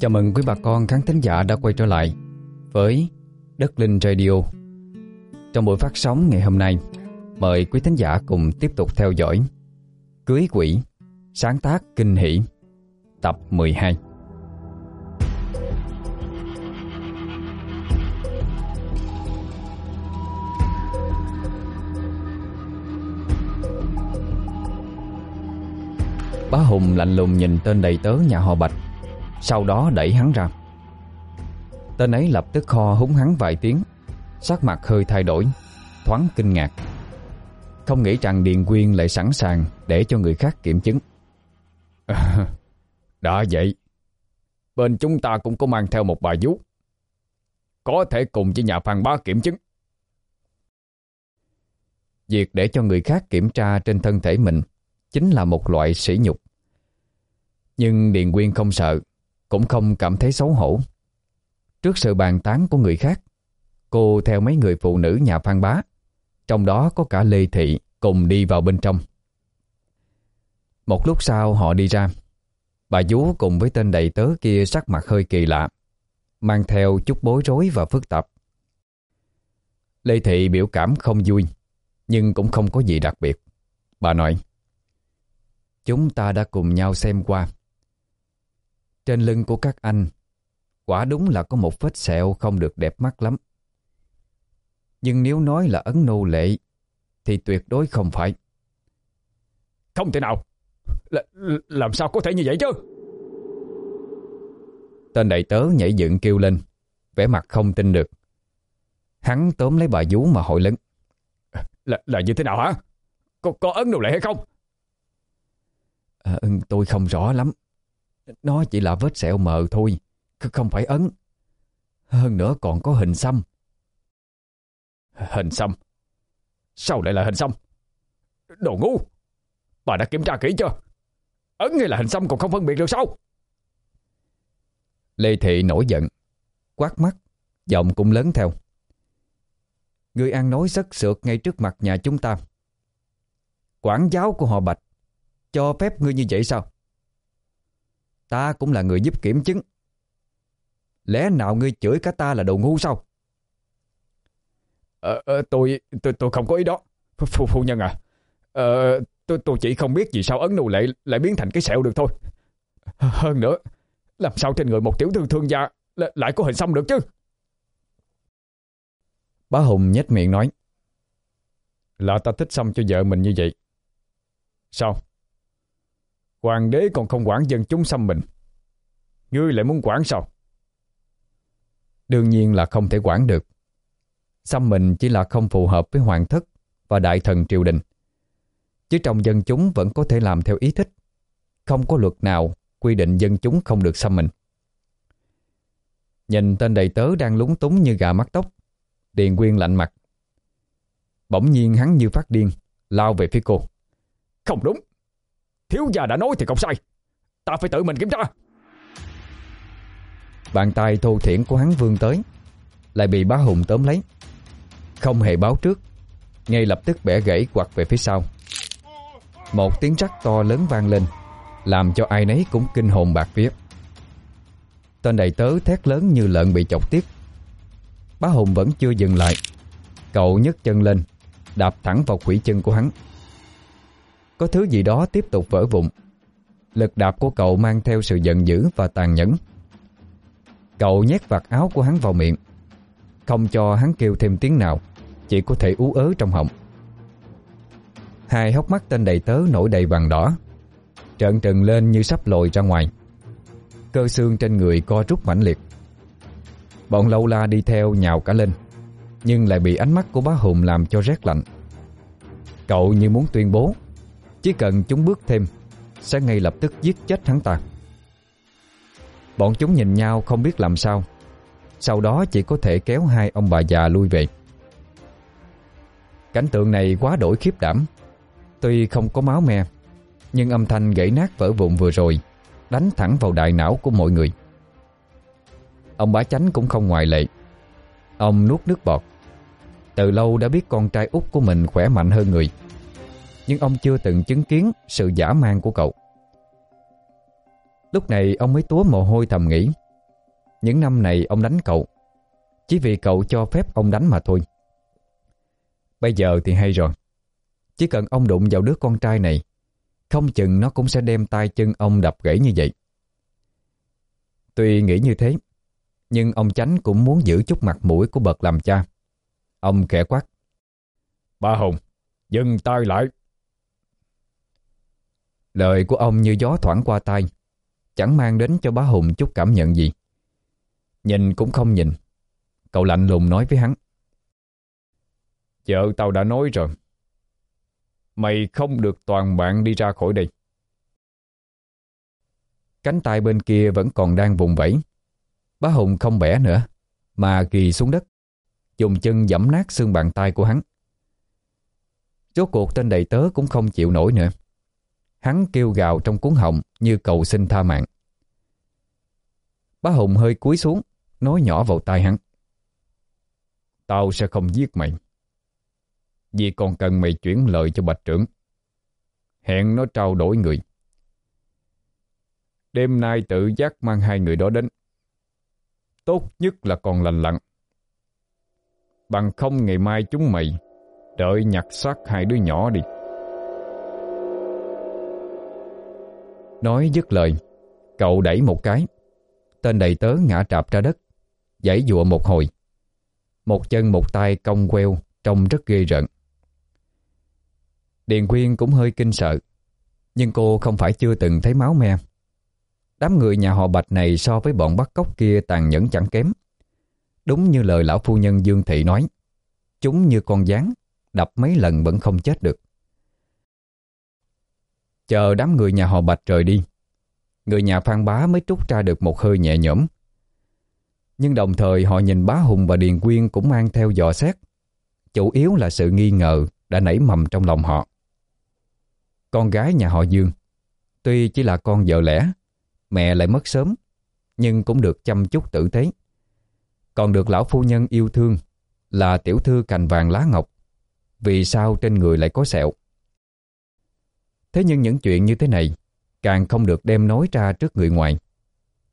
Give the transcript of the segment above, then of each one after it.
Chào mừng quý bà con khán thính giả đã quay trở lại với Đất Linh Radio. Trong buổi phát sóng ngày hôm nay, mời quý thính giả cùng tiếp tục theo dõi Cưới quỷ, sáng tác kinh hỷ, tập 12. Bá Hùng lạnh lùng nhìn tên đầy tớ nhà họ Bạch sau đó đẩy hắn ra. Tên ấy lập tức kho húng hắn vài tiếng. Sắc mặt hơi thay đổi Thoáng kinh ngạc. Không nghĩ rằng Điền Quyên lại sẵn sàng Để cho người khác kiểm chứng. Đã vậy Bên chúng ta cũng có mang theo một bài vú. Có thể cùng với nhà Phan Bá kiểm chứng. Việc để cho người khác kiểm tra trên thân thể mình chính là một loại sỉ nhục. Nhưng Điền Quyên không sợ, cũng không cảm thấy xấu hổ. Trước sự bàn tán của người khác, cô theo mấy người phụ nữ nhà Phan Bá, trong đó có cả Lê Thị cùng đi vào bên trong. Một lúc sau họ đi ra, bà vú cùng với tên đầy tớ kia sắc mặt hơi kỳ lạ, mang theo chút bối rối và phức tạp. Lê Thị biểu cảm không vui, nhưng cũng không có gì đặc biệt. Bà nói, Chúng ta đã cùng nhau xem qua. Trên lưng của các anh, quả đúng là có một vết sẹo không được đẹp mắt lắm. Nhưng nếu nói là ấn nô lệ, thì tuyệt đối không phải. Không thể nào! L làm sao có thể như vậy chứ? Tên đại tớ nhảy dựng kêu lên, vẻ mặt không tin được. Hắn tóm lấy bà vú mà hỏi lớn. Là, là như thế nào hả? Có, có ấn nô lệ hay không? À, tôi không rõ lắm. Nó chỉ là vết sẹo mờ thôi, không phải ấn. Hơn nữa còn có hình xăm. Hình xăm? Sao lại là hình xăm? Đồ ngu! Bà đã kiểm tra kỹ chưa? Ấn hay là hình xăm còn không phân biệt được sao? Lê Thị nổi giận, quát mắt, giọng cũng lớn theo. Người ăn nói rất sượt ngay trước mặt nhà chúng ta. Quản giáo của họ Bạch cho phép ngươi như vậy sao? Ta cũng là người giúp kiểm chứng. Lẽ nào ngươi chửi cả ta là đồ ngu sao? Ờ, ờ tôi, tôi tôi không có ý đó. Phu, phu nhân à, ờ, tôi, tôi chỉ không biết vì sao ấn nụ lệ lại biến thành cái sẹo được thôi. Hơn nữa, làm sao trên người một tiểu thư thương gia lại có hình xăm được chứ? Bá Hùng nhếch miệng nói. Là ta thích xăm cho vợ mình như vậy. Sao? Hoàng đế còn không quản dân chúng xăm mình. Ngươi lại muốn quản sao? Đương nhiên là không thể quản được. Xăm mình chỉ là không phù hợp với hoàng thất Và đại thần triều đình. Chứ trong dân chúng vẫn có thể làm theo ý thích. Không có luật nào Quy định dân chúng không được xăm mình. Nhìn tên đầy tớ đang lúng túng như gà mắt tóc, Điền Quyên lạnh mặt. Bỗng nhiên hắn như phát điên, Lao về phía cô. Không đúng! Thiếu gia đã nói thì không sai. Ta phải tự mình kiểm tra. Bàn tay thô thiển của hắn vương tới, Lại bị bá hùng tóm lấy. Không hề báo trước, Ngay lập tức bẻ gãy quạt về phía sau. Một tiếng rắc to lớn vang lên, Làm cho ai nấy cũng kinh hồn bạc vía. Tên đầy tớ thét lớn như lợn bị chọc tiết. Bá Hùng vẫn chưa dừng lại, Cậu nhấc chân lên, Đạp thẳng vào quỷ chân của hắn có thứ gì đó tiếp tục vỡ vụn. Lực đạp của cậu mang theo sự giận dữ và tàn nhẫn. Cậu nhét vạt áo của hắn vào miệng. Không cho hắn kêu thêm tiếng nào, Chỉ có thể ú ớ trong họng. Hai hốc mắt tên đầy tớ nổi đầy vàng đỏ, Trợn trừng lên như sắp lồi ra ngoài. Cơ xương trên người co rút mãnh liệt. Bọn lâu la đi theo nhào cả lên, Nhưng lại bị ánh mắt của bá Hùng làm cho rét lạnh. Cậu như muốn tuyên bố chỉ cần chúng bước thêm, Sẽ ngay lập tức giết chết hắn ta. Bọn chúng nhìn nhau không biết làm sao. Sau đó chỉ có thể kéo hai ông bà già lui về. Cảnh tượng này quá đổi khiếp đảm. Tuy không có máu me, Nhưng âm thanh gãy nát vỡ vụn vừa rồi Đánh thẳng vào đại não của mọi người. Ông bá chánh cũng không ngoại lệ. Ông nuốt nước bọt. Từ lâu đã biết con trai út của mình khỏe mạnh hơn người nhưng ông chưa từng chứng kiến sự giả man của cậu. Lúc này ông mới túa mồ hôi thầm nghĩ. Những năm này ông đánh cậu. Chỉ vì cậu cho phép ông đánh mà thôi. Bây giờ thì hay rồi. Chỉ cần ông đụng vào đứa con trai này, Không chừng nó cũng sẽ đem tay chân ông đập gãy như vậy. Tuy nghĩ như thế, Nhưng ông Chánh cũng muốn giữ chút mặt mũi của bậc làm cha. Ông khẽ quát. Ba Hùng, Dừng tay lại. Lời của ông như gió thoảng qua tai, Chẳng mang đến cho bá Hùng chút cảm nhận gì. Nhìn cũng không nhìn. Cậu lạnh lùng nói với hắn. Vợ tao đã nói rồi. Mày không được toàn bạn đi ra khỏi đây. Cánh tay bên kia vẫn còn đang vùng vẫy. Bá Hùng không bẻ nữa, Mà ghi xuống đất, Dùng chân giẫm nát xương bàn tay của hắn. Rốt cuộc tên đầy tớ cũng không chịu nổi nữa. Hắn kêu gào trong cuốn họng Như cầu xin tha mạng. Bá Hùng hơi cúi xuống, Nói nhỏ vào tai hắn. Tao sẽ không giết mày, Vì còn cần mày chuyển lời cho bạch trưởng. Hẹn nó trao đổi người. Đêm nay tự giác mang hai người đó đến. Tốt nhất là còn lành lặng Bằng không ngày mai chúng mày Đợi nhặt xác hai đứa nhỏ đi. Nói dứt lời. Cậu đẩy một cái. Tên đầy tớ ngã trạp ra đất. Giãy dụa một hồi. Một chân một tay cong queo, Trông rất ghê rợn. Điền Quyên cũng hơi kinh sợ. Nhưng cô không phải chưa từng thấy máu me. Đám người nhà họ Bạch này so với bọn bắt cóc kia tàn nhẫn chẳng kém. Đúng như lời lão phu nhân Dương Thị nói, Chúng như con gián, Đập mấy lần vẫn không chết được. Chờ đám người nhà họ Bạch rời đi. Người nhà Phan Bá mới trút ra được một hơi nhẹ nhõm. Nhưng đồng thời họ nhìn bá Hùng và Điền Quyên cũng mang theo dò xét. Chủ yếu là sự nghi ngờ đã nảy mầm trong lòng họ. Con gái nhà họ Dương, Tuy chỉ là con vợ lẽ, Mẹ lại mất sớm, Nhưng cũng được chăm chút tử tế. Còn được lão phu nhân yêu thương Là tiểu thư cành vàng lá ngọc. Vì sao trên người lại có sẹo? Thế nhưng những chuyện như thế này càng không được đem nói ra trước người ngoài.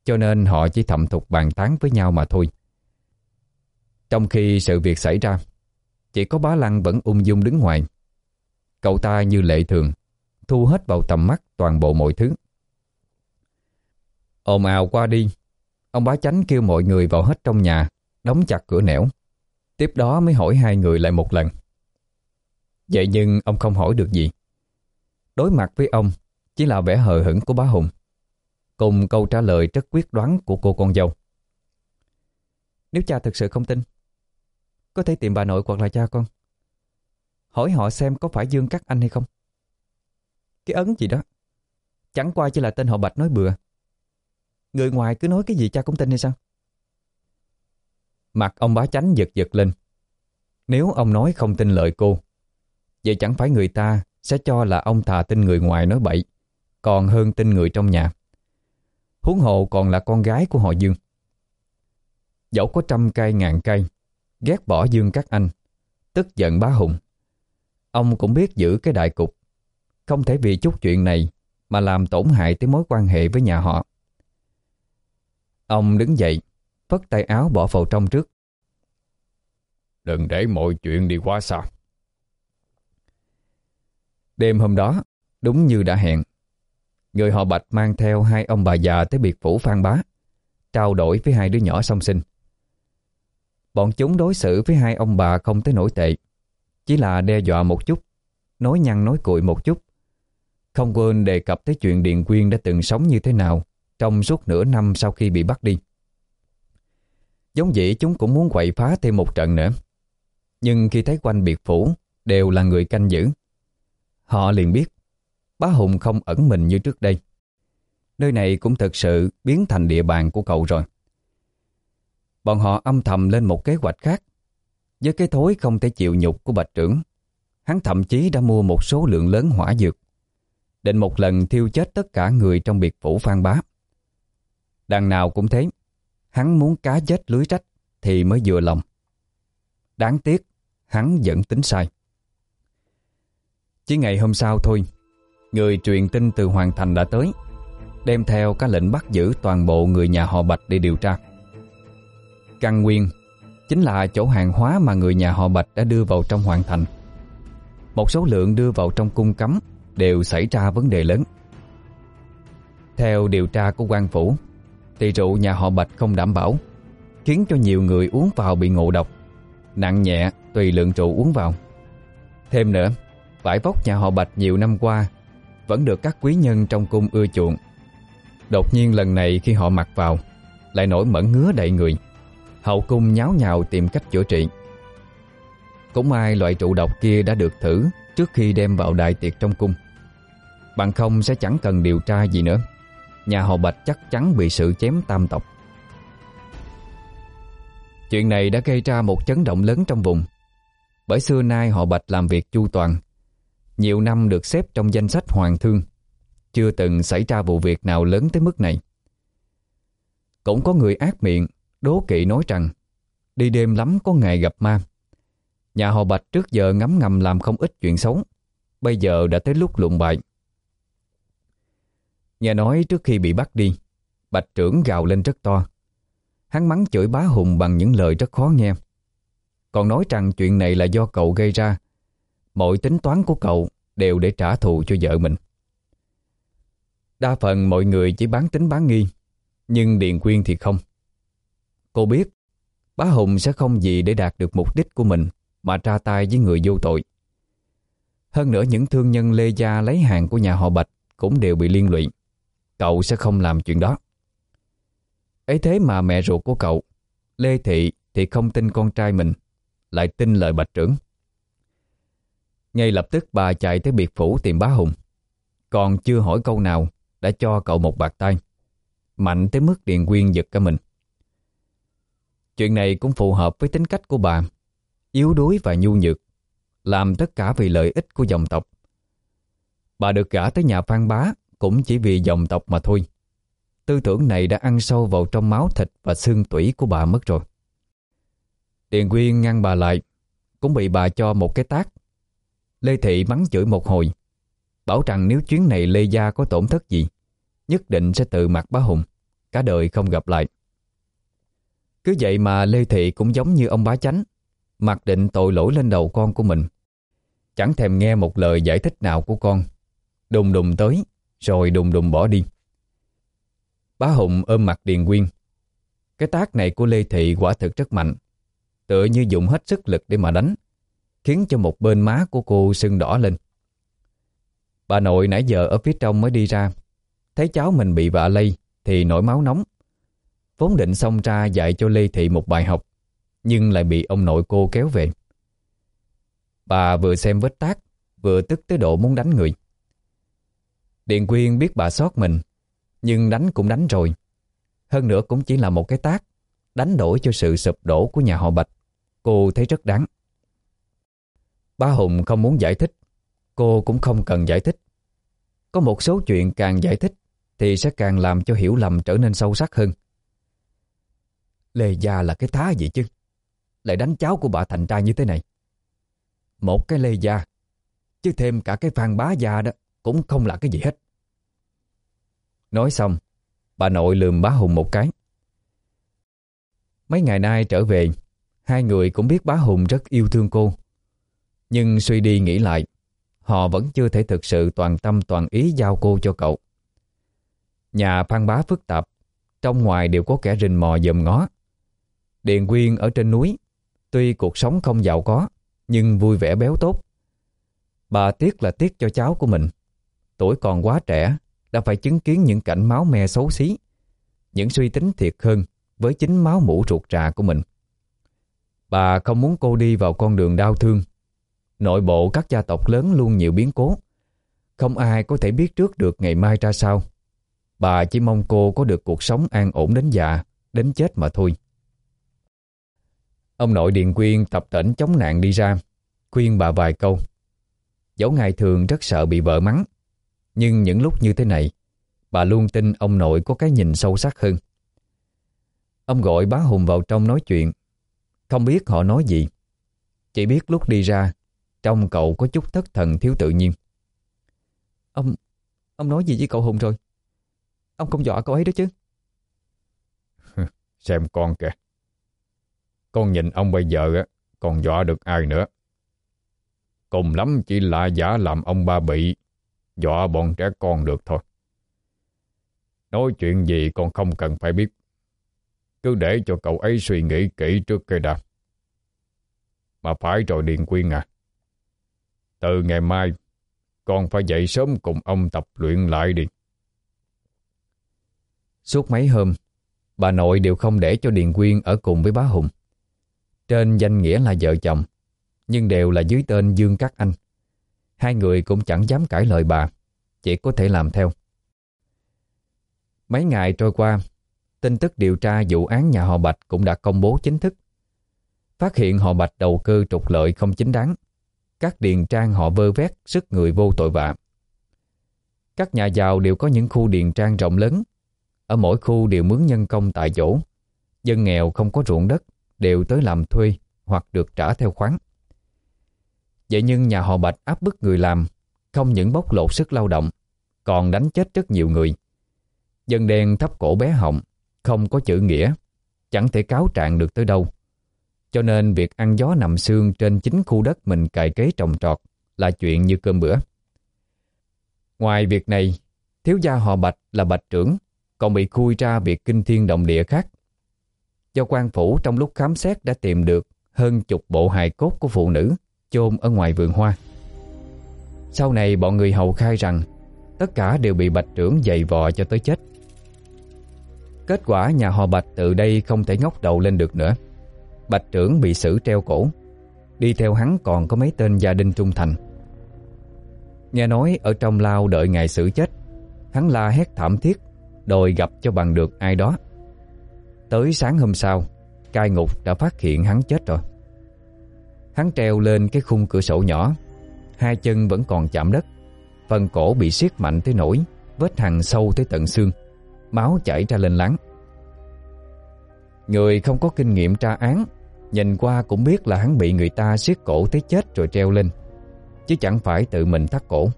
Cho nên họ chỉ thầm thục bàn tán với nhau mà thôi. Trong khi sự việc xảy ra, chỉ có bá lăng vẫn ung dung đứng ngoài. Cậu ta như lệ thường, thu hết vào tầm mắt toàn bộ mọi thứ. Ồn ào qua đi, ông bá chánh kêu mọi người vào hết trong nhà, đóng chặt cửa nẻo. Tiếp đó mới hỏi hai người lại một lần. Vậy nhưng ông không hỏi được gì. Đối mặt với ông, chỉ là vẻ hờ hững của bá Hùng. Cùng câu trả lời rất quyết đoán của cô con dâu. Nếu cha thực sự không tin Có thể tìm bà nội hoặc là cha con. Hỏi họ xem có phải Dương Cắt Anh hay không. Cái ấn gì đó Chẳng qua chỉ là tên họ Bạch nói bừa. Người ngoài cứ nói cái gì cha cũng tin hay sao? Mặt ông bá chánh giật giật lên. Nếu ông nói không tin lời cô Vậy chẳng phải người ta sẽ cho là ông thà tin người ngoài nói bậy còn hơn tin người trong nhà. Huống hộ còn là con gái của họ Dương. Dẫu có trăm cây ngàn cây, ghét bỏ Dương các anh, tức giận bá hùng. Ông cũng biết giữ cái đại cục, không thể vì chút chuyện này mà làm tổn hại tới mối quan hệ với nhà họ. Ông đứng dậy, vất tay áo bỏ vào trong trước. Đừng để mọi chuyện đi quá xa. Đêm hôm đó, đúng như đã hẹn, Người họ Bạch mang theo hai ông bà già tới biệt phủ Phan Bá, trao đổi với hai đứa nhỏ song sinh. Bọn chúng đối xử với hai ông bà không tới nổi tệ, chỉ là đe dọa một chút, nói nhăn nói cuội một chút. Không quên đề cập tới chuyện Điện Quyên đã từng sống như thế nào trong suốt nửa năm sau khi bị bắt đi. Giống dĩ chúng cũng muốn quậy phá thêm một trận nữa. Nhưng khi thấy quanh biệt phủ đều là người canh giữ, họ liền biết Bá Hùng không ẩn mình như trước đây. Nơi này cũng thực sự biến thành địa bàn của cậu rồi. Bọn họ âm thầm lên một kế hoạch khác. Với cái thối không thể chịu nhục của bạch trưởng, hắn thậm chí đã mua một số lượng lớn hỏa dược, định một lần thiêu chết tất cả người trong biệt phủ Phan Bá. Đằng nào cũng thế, hắn muốn cá chết lưới trách thì mới vừa lòng. Đáng tiếc, hắn vẫn tính sai. Chỉ ngày hôm sau thôi, Người truyền tin từ Hoàng Thành đã tới Đem theo các lệnh bắt giữ toàn bộ người nhà họ Bạch để điều tra Căn nguyên chính là chỗ hàng hóa mà người nhà họ Bạch đã đưa vào trong hoàng thành. Một số lượng đưa vào trong cung cấm đều xảy ra vấn đề lớn. Theo điều tra của quan phủ, thì rượu nhà họ Bạch không đảm bảo, khiến cho nhiều người uống vào bị ngộ độc, nặng nhẹ tùy lượng rượu uống vào. Thêm nữa, vải vóc nhà họ Bạch nhiều năm qua vẫn được các quý nhân trong cung ưa chuộng. Đột nhiên lần này khi họ mặc vào, lại nổi mẩn ngứa đầy người. Hậu cung nháo nhào tìm cách chữa trị. Cũng may loại trụ độc kia đã được thử trước khi đem vào đại tiệc trong cung. Bằng không sẽ chẳng cần điều tra gì nữa. Nhà họ Bạch chắc chắn bị sự chém tam tộc. Chuyện này đã gây ra một chấn động lớn trong vùng. Bởi xưa nay họ Bạch làm việc chu toàn. Nhiều năm được xếp trong danh sách hoàng thương. Chưa từng xảy ra vụ việc nào lớn tới mức này. Cũng có người ác miệng, đố kỵ nói rằng đi đêm lắm có ngày gặp ma. Nhà họ Bạch trước giờ ngấm ngầm làm không ít chuyện xấu, bây giờ đã tới lúc lụng bại. Nghe nói trước khi bị bắt đi, Bạch trưởng gào lên rất to. Hắn mắng chửi bá Hùng bằng những lời rất khó nghe. Còn nói rằng chuyện này là do cậu gây ra. Mọi tính toán của cậu đều để trả thù cho vợ mình. Đa phần mọi người chỉ bán tính bán nghi, nhưng Điền Quyên thì không. Cô biết, bá Hùng sẽ không gì để đạt được mục đích của mình mà ra tay với người vô tội. Hơn nữa những thương nhân Lê Gia lấy hàng của nhà họ Bạch cũng đều bị liên lụy. Cậu sẽ không làm chuyện đó. ấy thế mà mẹ ruột của cậu, Lê Thị thì không tin con trai mình, lại tin lời Bạch trưởng. Ngay lập tức bà chạy tới biệt phủ tìm bá Hùng. Còn chưa hỏi câu nào đã cho cậu một bạc tay. Mạnh tới mức Điền Quyên giật cả mình. Chuyện này cũng phù hợp với tính cách của bà, yếu đuối và nhu nhược, làm tất cả vì lợi ích của dòng tộc. Bà được gả tới nhà Phan Bá cũng chỉ vì dòng tộc mà thôi. Tư tưởng này đã ăn sâu vào trong máu thịt và xương tủy của bà mất rồi. Điền Quyên ngăn bà lại, cũng bị bà cho một cái tác. Lê Thị mắng chửi một hồi, bảo rằng nếu chuyến này Lê Gia có tổn thất gì, nhất định sẽ tự mặt bá Hùng, cả đời không gặp lại. Cứ vậy mà Lê Thị cũng giống như ông bá chánh, mặc định tội lỗi lên đầu con của mình. Chẳng thèm nghe một lời giải thích nào của con. Đùng đùng tới, rồi đùng đùng bỏ đi. Bá Hùng ôm mặt Điền Quyên. Cái tác này của Lê Thị quả thực rất mạnh, tựa như dùng hết sức lực để mà đánh, khiến cho một bên má của cô sưng đỏ lên. Bà nội nãy giờ ở phía trong mới đi ra, thấy cháu mình bị vạ lây thì nổi máu nóng. Vốn định xông ra dạy cho Lê Thị một bài học, nhưng lại bị ông nội cô kéo về. Bà vừa xem vết tác, vừa tức tới độ muốn đánh người. Điện Quyên biết bà sót mình, nhưng đánh cũng đánh rồi. Hơn nữa cũng chỉ là một cái tác, đánh đổi cho sự sụp đổ của nhà họ Bạch. Cô thấy rất đáng. Ba Hùng không muốn giải thích, cô cũng không cần giải thích. Có một số chuyện càng giải thích thì sẽ càng làm cho hiểu lầm trở nên sâu sắc hơn. Lê Gia là cái thá gì chứ? Lại đánh cháu của bà thành ra như thế này. Một cái Lê Gia, chứ thêm cả cái Phan Bá Gia đó cũng không là cái gì hết. Nói xong, bà nội lườm bá Hùng một cái. Mấy ngày nay trở về, hai người cũng biết bá Hùng rất yêu thương cô. Nhưng suy đi nghĩ lại, họ vẫn chưa thể thực sự toàn tâm toàn ý giao cô cho cậu. Nhà Phan Bá phức tạp, trong ngoài đều có kẻ rình mò dòm ngó. Điền Quyên ở trên núi, tuy cuộc sống không giàu có, nhưng vui vẻ béo tốt. Bà tiếc là tiếc cho cháu của mình. Tuổi còn quá trẻ, đã phải chứng kiến những cảnh máu me xấu xí, những suy tính thiệt hơn với chính máu mũ ruột trà của mình. Bà không muốn cô đi vào con đường đau thương. Nội bộ các gia tộc lớn luôn nhiều biến cố. Không ai có thể biết trước được ngày mai ra sao. Bà chỉ mong cô có được cuộc sống an ổn đến già, đến chết mà thôi. Ông nội Điền Quyên tập tỉnh chống nạn đi ra, khuyên bà vài câu. Dẫu ngày thường rất sợ bị vợ mắng, nhưng những lúc như thế này, bà luôn tin ông nội có cái nhìn sâu sắc hơn. Ông gọi bá Hùng vào trong nói chuyện, không biết họ nói gì. Chỉ biết lúc đi ra, trong cậu có chút thất thần thiếu tự nhiên. Ông, ông nói gì với cậu Hùng rồi? Ông không dọa cậu ấy đó chứ? Xem con kìa. Con nhìn ông bây giờ còn dọa được ai nữa. Cùng lắm chỉ là giả làm ông ba bị, dọa bọn trẻ con được thôi. Nói chuyện gì con không cần phải biết. Cứ để cho cậu ấy suy nghĩ kỹ trước cây đã. Mà phải rồi Điền Quyên à. Từ ngày mai, con phải dậy sớm cùng ông tập luyện lại đi. Suốt mấy hôm, bà nội đều không để cho Điền Quyên ở cùng với bá Hùng. Trên danh nghĩa là vợ chồng, nhưng đều là dưới tên Dương Cát Anh. Hai người cũng chẳng dám cãi lời bà, chỉ có thể làm theo. Mấy ngày trôi qua, tin tức điều tra vụ án nhà họ Bạch cũng đã công bố chính thức. Phát hiện họ Bạch đầu cơ trục lợi không chính đáng. Các điền trang họ vơ vét sức người vô tội vạ. Các nhà giàu đều có những khu điền trang rộng lớn. Ở mỗi khu đều mướn nhân công tại chỗ. Dân nghèo không có ruộng đất đều tới làm thuê hoặc được trả theo khoán. Vậy nhưng nhà họ Bạch áp bức người làm, không những bóc lột sức lao động, còn đánh chết rất nhiều người. Dân đen thấp cổ bé họng, không có chữ nghĩa, chẳng thể cáo trạng được tới đâu. Cho nên việc ăn gió nằm xương trên chính khu đất mình cài kế trồng trọt là chuyện như cơm bữa. Ngoài việc này, thiếu gia họ Bạch là Bạch trưởng, còn bị khui ra việc kinh thiên động địa khác. Do quan phủ trong lúc khám xét đã tìm được hơn chục bộ hài cốt của phụ nữ chôn ở ngoài vườn hoa. Sau này bọn người hầu khai rằng tất cả đều bị Bạch trưởng dày vò cho tới chết. Kết quả nhà họ Bạch từ đây không thể ngóc đầu lên được nữa. Bạch trưởng bị xử treo cổ. Đi theo hắn còn có mấy tên gia đình trung thành. Nghe nói ở trong lao đợi ngày xử chết, hắn la hét thảm thiết, đòi gặp cho bằng được ai đó. Tới sáng hôm sau, cai ngục đã phát hiện hắn chết rồi. Hắn treo lên cái khung cửa sổ nhỏ, hai chân vẫn còn chạm đất, phần cổ bị siết mạnh tới nổi, vết hằn sâu tới tận xương. Máu chảy ra lên láng Người không có kinh nghiệm tra án Nhìn qua cũng biết là hắn bị người ta siết cổ tới chết rồi treo lên Chứ chẳng phải tự mình thắt cổ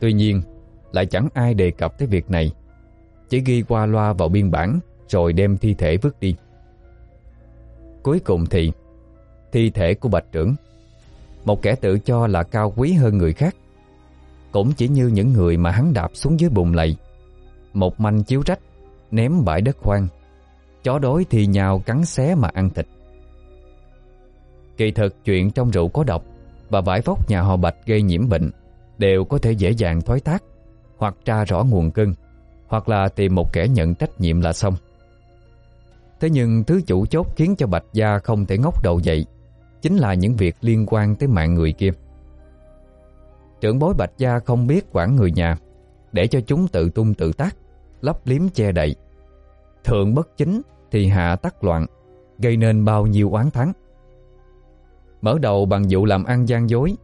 Tuy nhiên Lại chẳng ai đề cập tới việc này Chỉ ghi qua loa vào biên bản Rồi đem thi thể vứt đi Cuối cùng thì Thi thể của bạch trưởng Một kẻ tự cho là cao quý hơn người khác Cũng chỉ như những người mà hắn đạp xuống dưới bùn lầy một manh chiếu rách, ném bãi đất hoang. Chó đói thì nhào cắn xé mà ăn thịt. Kỳ thực chuyện trong rượu có độc và bãi vóc nhà họ Bạch gây nhiễm bệnh đều có thể dễ dàng thoái thác hoặc tra rõ nguồn cơn hoặc là tìm một kẻ nhận trách nhiệm là xong. Thế nhưng thứ chủ chốt khiến cho Bạch Gia không thể ngóc đầu dậy chính là những việc liên quan tới mạng người kia. Trưởng bối Bạch Gia không biết quản người nhà để cho chúng tự tung tự tác lấp liếm che đậy. Thượng bất chính thì hạ tắc loạn, gây nên bao nhiêu oán thắng. Mở đầu bằng vụ làm ăn gian dối,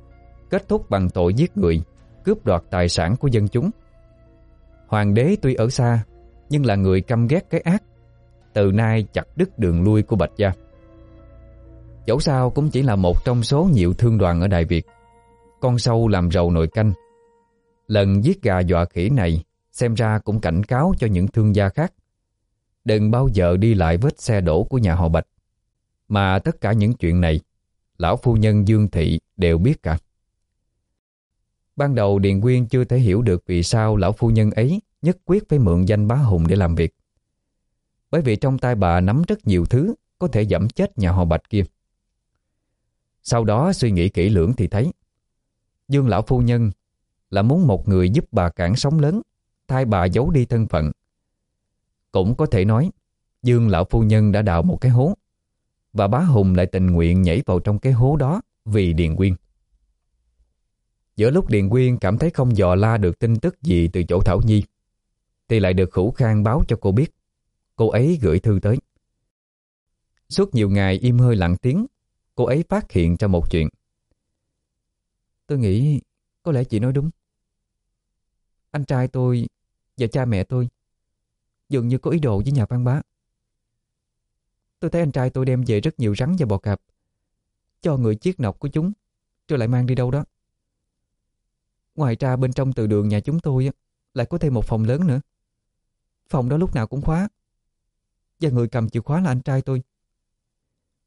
kết thúc bằng tội giết người, cướp đoạt tài sản của dân chúng. Hoàng đế tuy ở xa, nhưng là người căm ghét cái ác, từ nay chặt đứt đường lui của Bạch Gia. Dẫu sao cũng chỉ là một trong số nhiều thương đoàn ở Đại Việt. Con sâu làm rầu nồi canh. Lần giết gà dọa khỉ này Xem ra cũng cảnh cáo cho những thương gia khác Đừng bao giờ đi lại vết xe đổ của nhà họ Bạch Mà tất cả những chuyện này Lão phu nhân Dương Thị đều biết cả Ban đầu Điền Quyên chưa thể hiểu được vì sao lão phu nhân ấy nhất quyết phải mượn danh bá hùng để làm việc. Bởi vì trong tay bà nắm rất nhiều thứ có thể dẫm chết nhà họ Bạch kia. Sau đó suy nghĩ kỹ lưỡng thì thấy Dương lão phu nhân là muốn một người giúp bà cản sóng lớn thay bà giấu đi thân phận. Cũng có thể nói, Dương lão phu nhân đã đào một cái hố, và bá Hùng lại tình nguyện nhảy vào trong cái hố đó vì Điền Quyên. Giữa lúc Điền Quyên cảm thấy không dò la được tin tức gì từ chỗ Thảo Nhi, thì lại được Khủ Khang báo cho cô biết. Cô ấy gửi thư tới. Suốt nhiều ngày im hơi lặng tiếng, cô ấy phát hiện ra một chuyện. Tôi nghĩ có lẽ chị nói đúng. Anh trai tôi và cha mẹ tôi dường như có ý đồ với nhà văn bá. Tôi thấy anh trai tôi đem về rất nhiều rắn và bò cạp cho người chiếc nọc của chúng rồi lại mang đi đâu đó. Ngoài ra bên trong từ đường nhà chúng tôi lại có thêm một phòng lớn nữa. Phòng đó lúc nào cũng khóa và người cầm chìa khóa là anh trai tôi.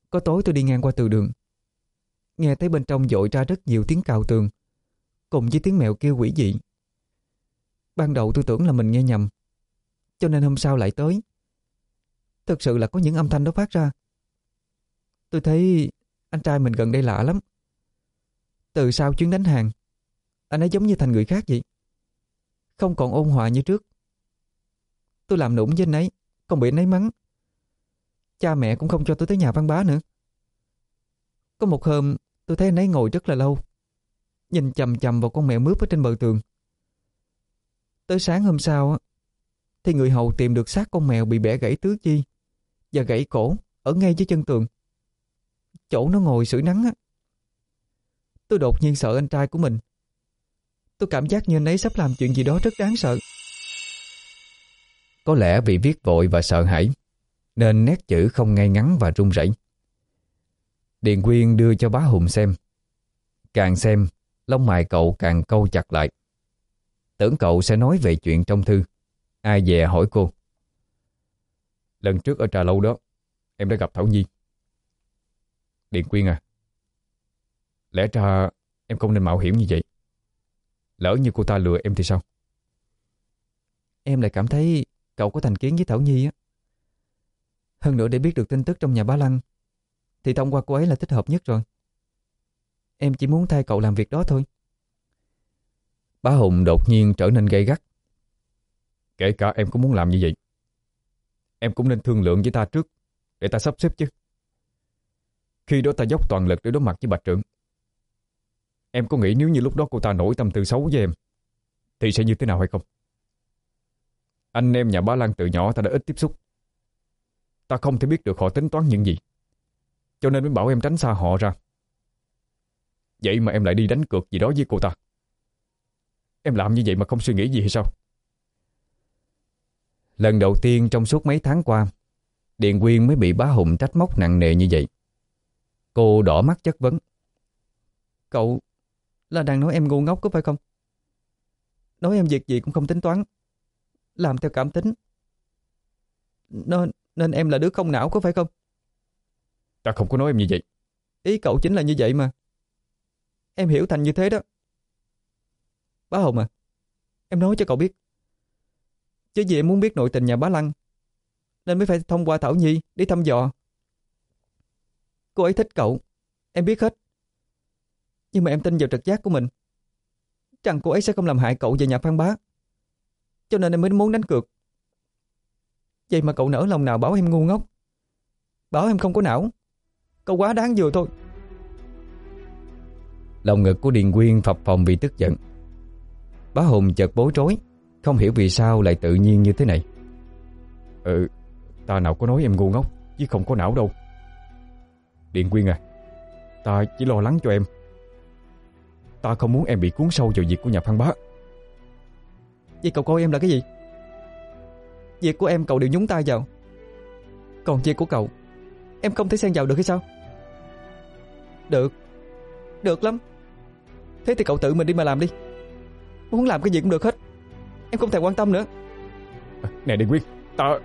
Có tối tôi đi ngang qua từ đường Nghe thấy bên trong dội ra rất nhiều tiếng cào tường, Cùng với tiếng mèo kêu quỷ dị Ban đầu tôi tưởng là mình nghe nhầm, Cho nên hôm sau lại tới Thực sự là có những âm thanh đó phát ra. Tôi thấy anh trai mình gần đây lạ lắm. Từ sau chuyến đánh hàng, Anh ấy giống như thành người khác vậy. Không còn ôn hòa như trước. Tôi làm nũng với anh ấy Còn bị anh ấy mắng. Cha mẹ cũng không cho tôi tới nhà văn bá nữa. Có một hôm, Tôi thấy anh ấy ngồi rất là lâu, Nhìn chầm chầm vào con mẹ mướp ở trên bờ tường. Tới sáng hôm sau Thì người hầu tìm được xác con mèo bị bẻ gãy tứ chi. Và gãy cổ, Ở ngay dưới chân tường. Chỗ nó ngồi sưởi nắng á. Tôi đột nhiên sợ anh trai của mình. Tôi cảm giác như anh ấy sắp làm chuyện gì đó rất đáng sợ. Có lẽ vì viết vội và sợ hãi, Nên nét chữ không ngay ngắn và run rẩy. Điền Quyên đưa cho bá Hùng xem. Càng xem, Lông mày cậu càng câu chặt lại. Tưởng cậu sẽ nói về chuyện trong thư. Ai về hỏi cô. Lần trước ở trà lâu đó Em đã gặp Thảo Nhi. Điện Quyên à Lẽ ra em không nên mạo hiểm như vậy? Lỡ như cô ta lừa em thì sao? Em lại cảm thấy Cậu có thành kiến với Thảo Nhi á. Hơn nữa để biết được tin tức trong nhà bá Lăng Thì thông qua cô ấy là thích hợp nhất rồi. Em chỉ muốn thay cậu làm việc đó thôi. Bá Hùng đột nhiên trở nên gay gắt. Kể cả em cũng muốn làm như vậy Em cũng nên thương lượng với ta trước, Để ta sắp xếp chứ. Khi đó ta dốc toàn lực để đối mặt với bạch trưởng. Em có nghĩ nếu như lúc đó cô ta nổi tâm tư xấu với em, Thì sẽ như thế nào hay không? Anh em nhà bá Lan từ nhỏ ta đã ít tiếp xúc. Ta không thể biết được họ tính toán những gì. Cho nên mới bảo em tránh xa họ ra. Vậy mà em lại đi đánh cược gì đó với cô ta. Em làm như vậy mà không suy nghĩ gì hay sao? Lần đầu tiên trong suốt mấy tháng qua Điện Quyên mới bị bá Hùng trách móc nặng nề như vậy. Cô đỏ mắt chất vấn. Cậu là đang nói em ngu ngốc có phải không? Nói em việc gì cũng không tính toán Làm theo cảm tính. Nên, nên em là đứa không não có phải không? Ta không có nói em như vậy. Ý cậu chính là như vậy mà. Em hiểu thành như thế đó. Bá Hồng à Em nói cho cậu biết Chứ gì em muốn biết nội tình nhà bá Lăng? Nên mới phải thông qua Thảo Nhi Để thăm dò. Cô ấy thích cậu, Em biết hết. Nhưng mà em tin vào trực giác của mình. Rằng cô ấy sẽ không làm hại cậu và nhà Phan Bá. Cho nên em mới muốn đánh cược. Vậy mà cậu nỡ lòng nào bảo em ngu ngốc? Bảo em không có não. Cậu quá đáng vừa thôi. Lòng ngực của Điền Quyên phập phồng vì tức giận. Bá Hùng chợt bối rối. Không hiểu vì sao lại tự nhiên như thế này. Ừ Ta nào có nói em ngu ngốc, Chứ không có não đâu. Điện Quyên à Ta chỉ lo lắng cho em. Ta không muốn em bị cuốn sâu vào việc của nhà Phan Bá. Vậy cậu coi em là cái gì? Việc của em cậu đều nhúng tay vào. Còn việc của cậu, Em không thể xen vào được hay sao? Được Được lắm. Thế thì cậu tự mình đi mà làm đi. Muốn làm cái gì cũng được hết. Em không thèm quan tâm nữa. À, Nè Điện Quyên Ta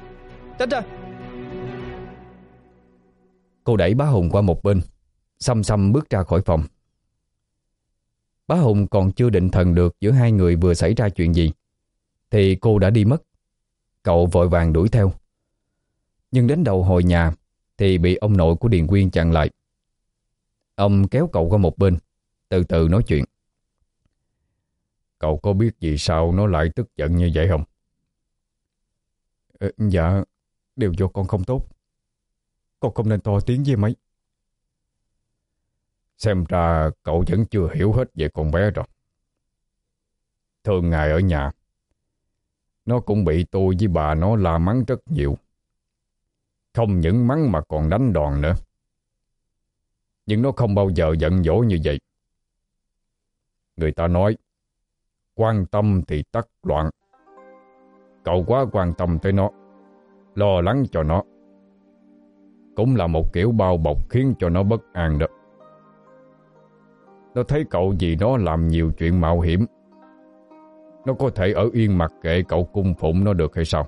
Tránh ra Cô đẩy bá Hùng qua một bên Xăm xăm bước ra khỏi phòng. Bá Hùng còn chưa định thần được Giữa hai người vừa xảy ra chuyện gì Thì cô đã đi mất. Cậu vội vàng đuổi theo. Nhưng đến đầu hồi nhà Thì bị ông nội của Điền Quyên chặn lại. Ông kéo cậu qua một bên Từ từ nói chuyện Cậu có biết vì sao nó lại tức giận như vậy không? Ờ, dạ, đều do con không tốt. Con không nên to tiếng với mấy. Xem ra cậu vẫn chưa hiểu hết về con bé rồi. Thường ngày ở nhà, nó cũng bị tôi với bà nó la mắng rất nhiều. Không những mắng mà còn đánh đòn nữa. Nhưng nó không bao giờ giận dỗi như vậy. Người ta nói, quan tâm thì tất loạn. Cậu quá quan tâm tới nó, lo lắng cho nó. Cũng là một kiểu bao bọc khiến cho nó bất an đó. Nó thấy cậu vì nó làm nhiều chuyện mạo hiểm. Nó có thể ở yên mặc kệ cậu cung phụng nó được hay sao?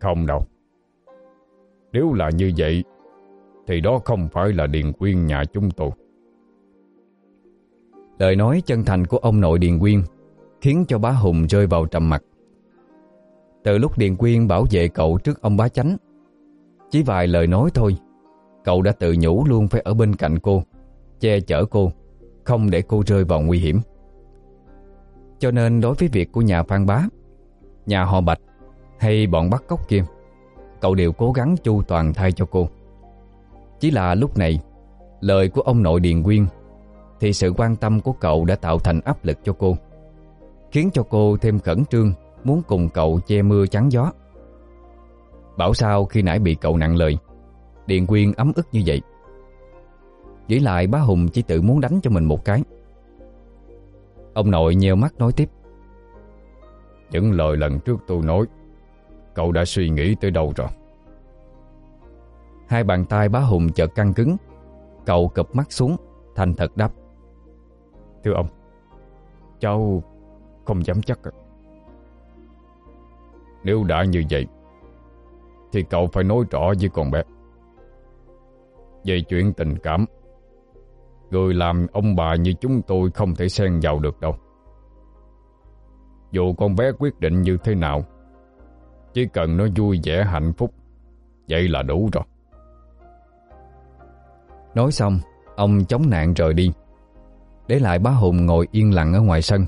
Không đâu. Nếu là như vậy, Thì đó không phải là Điền Quyên nhà chúng tôi Lời nói chân thành của ông nội Điền Quyên Khiến cho bá Hùng rơi vào trầm mặt Từ lúc Điền Quyên bảo vệ cậu trước ông bá chánh, Chỉ vài lời nói thôi, Cậu đã tự nhủ luôn phải ở bên cạnh cô, Che chở cô, Không để cô rơi vào nguy hiểm. Cho nên đối với việc của nhà Phan Bá, Nhà họ Bạch Hay bọn bắt cóc kia, Cậu đều cố gắng chu toàn thay cho cô. Chỉ là lúc này, Lời của ông nội Điền Quyên thì sự quan tâm của cậu đã tạo thành áp lực cho cô, Khiến cho cô thêm khẩn trương, Muốn cùng cậu che mưa chắn gió. Bảo sao khi nãy bị cậu nặng lời, Điền Quyên ấm ức như vậy. Nghĩ lại bá Hùng chỉ tự muốn đánh cho mình một cái. Ông nội nheo mắt nói tiếp. Những lời lần trước tôi nói, Cậu đã suy nghĩ tới đâu rồi? Hai bàn tay bá Hùng chợt căng cứng, Cậu cụp mắt xuống, Thành thật đáp. Thưa ông. Cháu không dám chắc Nếu đã như vậy, Thì cậu phải nói rõ với con bé. Về chuyện tình cảm, Người làm ông bà như chúng tôi không thể xen vào được đâu. Dù con bé quyết định như thế nào, Chỉ cần nó vui vẻ, hạnh phúc, Vậy là đủ rồi. Nói xong, Ông chống nạn rời đi. Để lại bá Hùng ngồi yên lặng ở ngoài sân.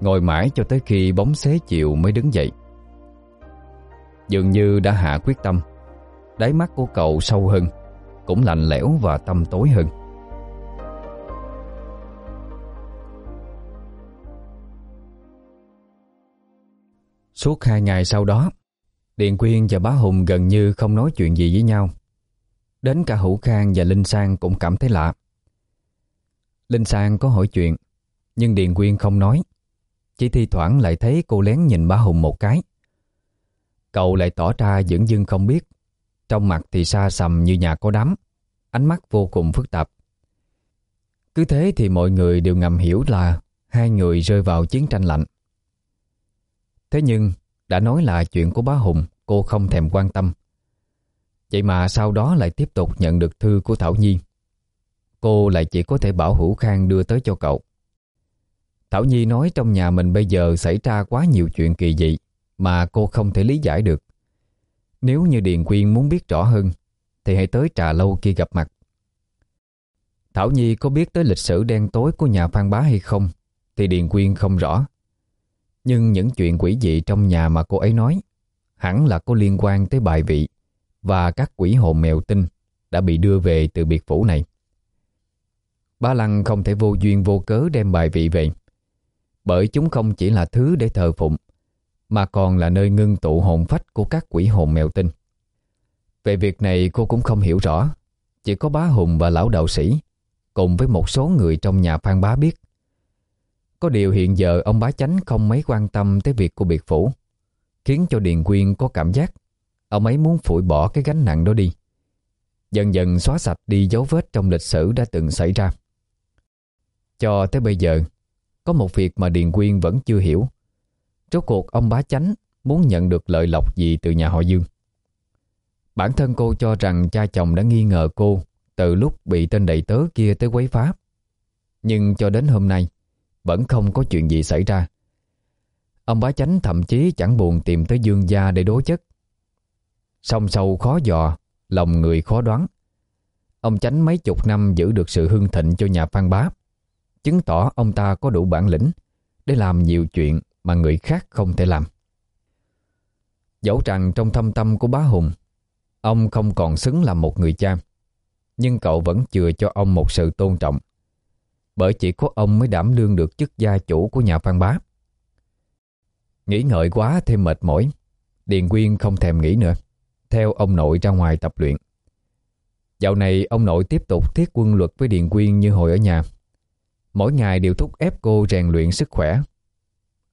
Ngồi mãi cho tới khi bóng xế chiều mới đứng dậy. Dường như đã hạ quyết tâm. Đáy mắt của cậu sâu hơn, Cũng lạnh lẽo và tâm tối hơn. Suốt hai ngày sau đó Điện Quyên và bá Hùng gần như không nói chuyện gì với nhau. Đến cả Hữu Khang và Linh Sang cũng cảm thấy lạ. Linh Sang có hỏi chuyện, Nhưng Điện Quyên không nói. Chỉ thi thoảng lại thấy cô lén nhìn bá Hùng một cái. Cậu lại tỏ ra dưỡng dưng không biết. Trong mặt thì xa xăm như nhà có đám, Ánh mắt vô cùng phức tạp. Cứ thế thì mọi người đều ngầm hiểu là Hai người rơi vào chiến tranh lạnh. Thế nhưng, đã nói là chuyện của bá Hùng, Cô không thèm quan tâm. Vậy mà sau đó lại tiếp tục nhận được thư của Thảo Nhi. Cô lại chỉ có thể bảo Hữu Khang đưa tới cho cậu. Thảo Nhi nói trong nhà mình bây giờ xảy ra quá nhiều chuyện kỳ dị Mà cô không thể lý giải được. Nếu như Điền Quyên muốn biết rõ hơn, Thì hãy tới trà lâu kia gặp mặt. Thảo Nhi có biết tới lịch sử đen tối của nhà Phan Bá hay không, Thì Điền Quyên không rõ. Nhưng những chuyện quỷ dị trong nhà mà cô ấy nói, Hẳn là có liên quan tới bài vị Và các quỷ hồn mèo tinh Đã bị đưa về từ biệt phủ này. Ba Lăng không thể vô duyên vô cớ đem bài vị về. Bởi chúng không chỉ là thứ để thờ phụng, Mà còn là nơi ngưng tụ hồn phách của các quỷ hồn mèo tinh. Về việc này cô cũng không hiểu rõ. Chỉ có bá hùng và lão đạo sĩ Cùng với một số người trong nhà Phan Bá biết. Có điều hiện giờ ông bá chánh không mấy quan tâm tới việc của biệt phủ, Khiến cho Điền Quyên có cảm giác Ông ấy muốn phủi bỏ cái gánh nặng đó đi. Dần dần xóa sạch đi dấu vết trong lịch sử đã từng xảy ra cho tới bây giờ, có một việc mà Điền Quyên vẫn chưa hiểu. Rốt cuộc ông bá chánh muốn nhận được lợi lộc gì từ nhà họ Dương. Bản thân cô cho rằng cha chồng đã nghi ngờ cô từ lúc bị tên đầy tớ kia tới quấy phá. Nhưng cho đến hôm nay, vẫn không có chuyện gì xảy ra. Ông bá chánh thậm chí chẳng buồn tìm tới Dương gia để đối chất. Song sâu khó dò, lòng người khó đoán. Ông chánh mấy chục năm giữ được sự hưng thịnh cho nhà Phan Bá chứng tỏ ông ta có đủ bản lĩnh để làm nhiều chuyện mà người khác không thể làm. Dẫu rằng trong thâm tâm của bá Hùng, ông không còn xứng làm một người cha, nhưng cậu vẫn chừa cho ông một sự tôn trọng, bởi chỉ có ông mới đảm đương được chức gia chủ của nhà Phan Bá. Nghĩ ngợi quá thêm mệt mỏi, Điền Quyên không thèm nghĩ nữa, theo ông nội ra ngoài tập luyện. Dạo này ông nội tiếp tục thiết quân luật với Điền Quyên như hồi ở nhà. Mỗi ngày đều thúc ép cô rèn luyện sức khỏe.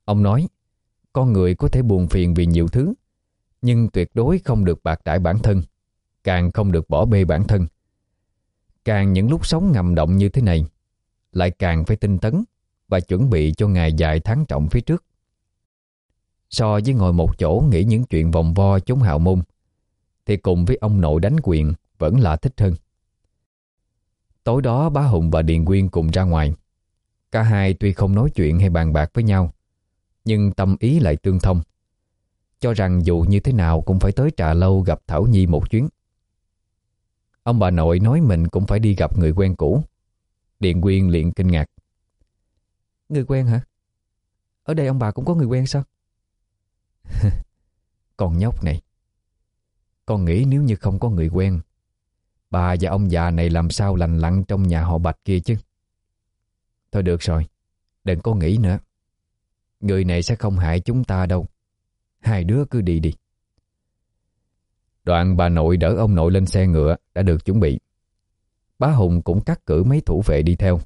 Ông nói, con người có thể buồn phiền vì nhiều thứ, nhưng tuyệt đối không được bạc đãi bản thân, càng không được bỏ bê bản thân. Càng những lúc sống ngầm động như thế này, lại càng phải tinh tấn và chuẩn bị cho ngày dài tháng trọng phía trước. So với ngồi một chỗ nghĩ những chuyện vòng vo chống hào môn, thì cùng với ông nội đánh quyền vẫn là thích hơn. Tối đó bá Hùng và Điền Quyên cùng ra ngoài. Cả hai tuy không nói chuyện hay bàn bạc với nhau, nhưng tâm ý lại tương thông. Cho rằng dù như thế nào cũng phải tới trà lâu gặp Thảo Nhi một chuyến. Ông bà nội nói mình cũng phải đi gặp người quen cũ. Điền Quyên liền kinh ngạc. Người quen hả? Ở đây ông bà cũng có người quen sao? Con nhóc này. Con nghĩ nếu như không có người quen, bà và ông già này làm sao lành lặn trong nhà họ Bạch kia chứ? Thôi được rồi, đừng có nghĩ nữa. Người này sẽ không hại chúng ta đâu. Hai đứa cứ đi đi. Đoạn bà nội đỡ ông nội lên xe ngựa đã được chuẩn bị. Bá Hùng cũng cắt cử mấy thủ vệ đi theo,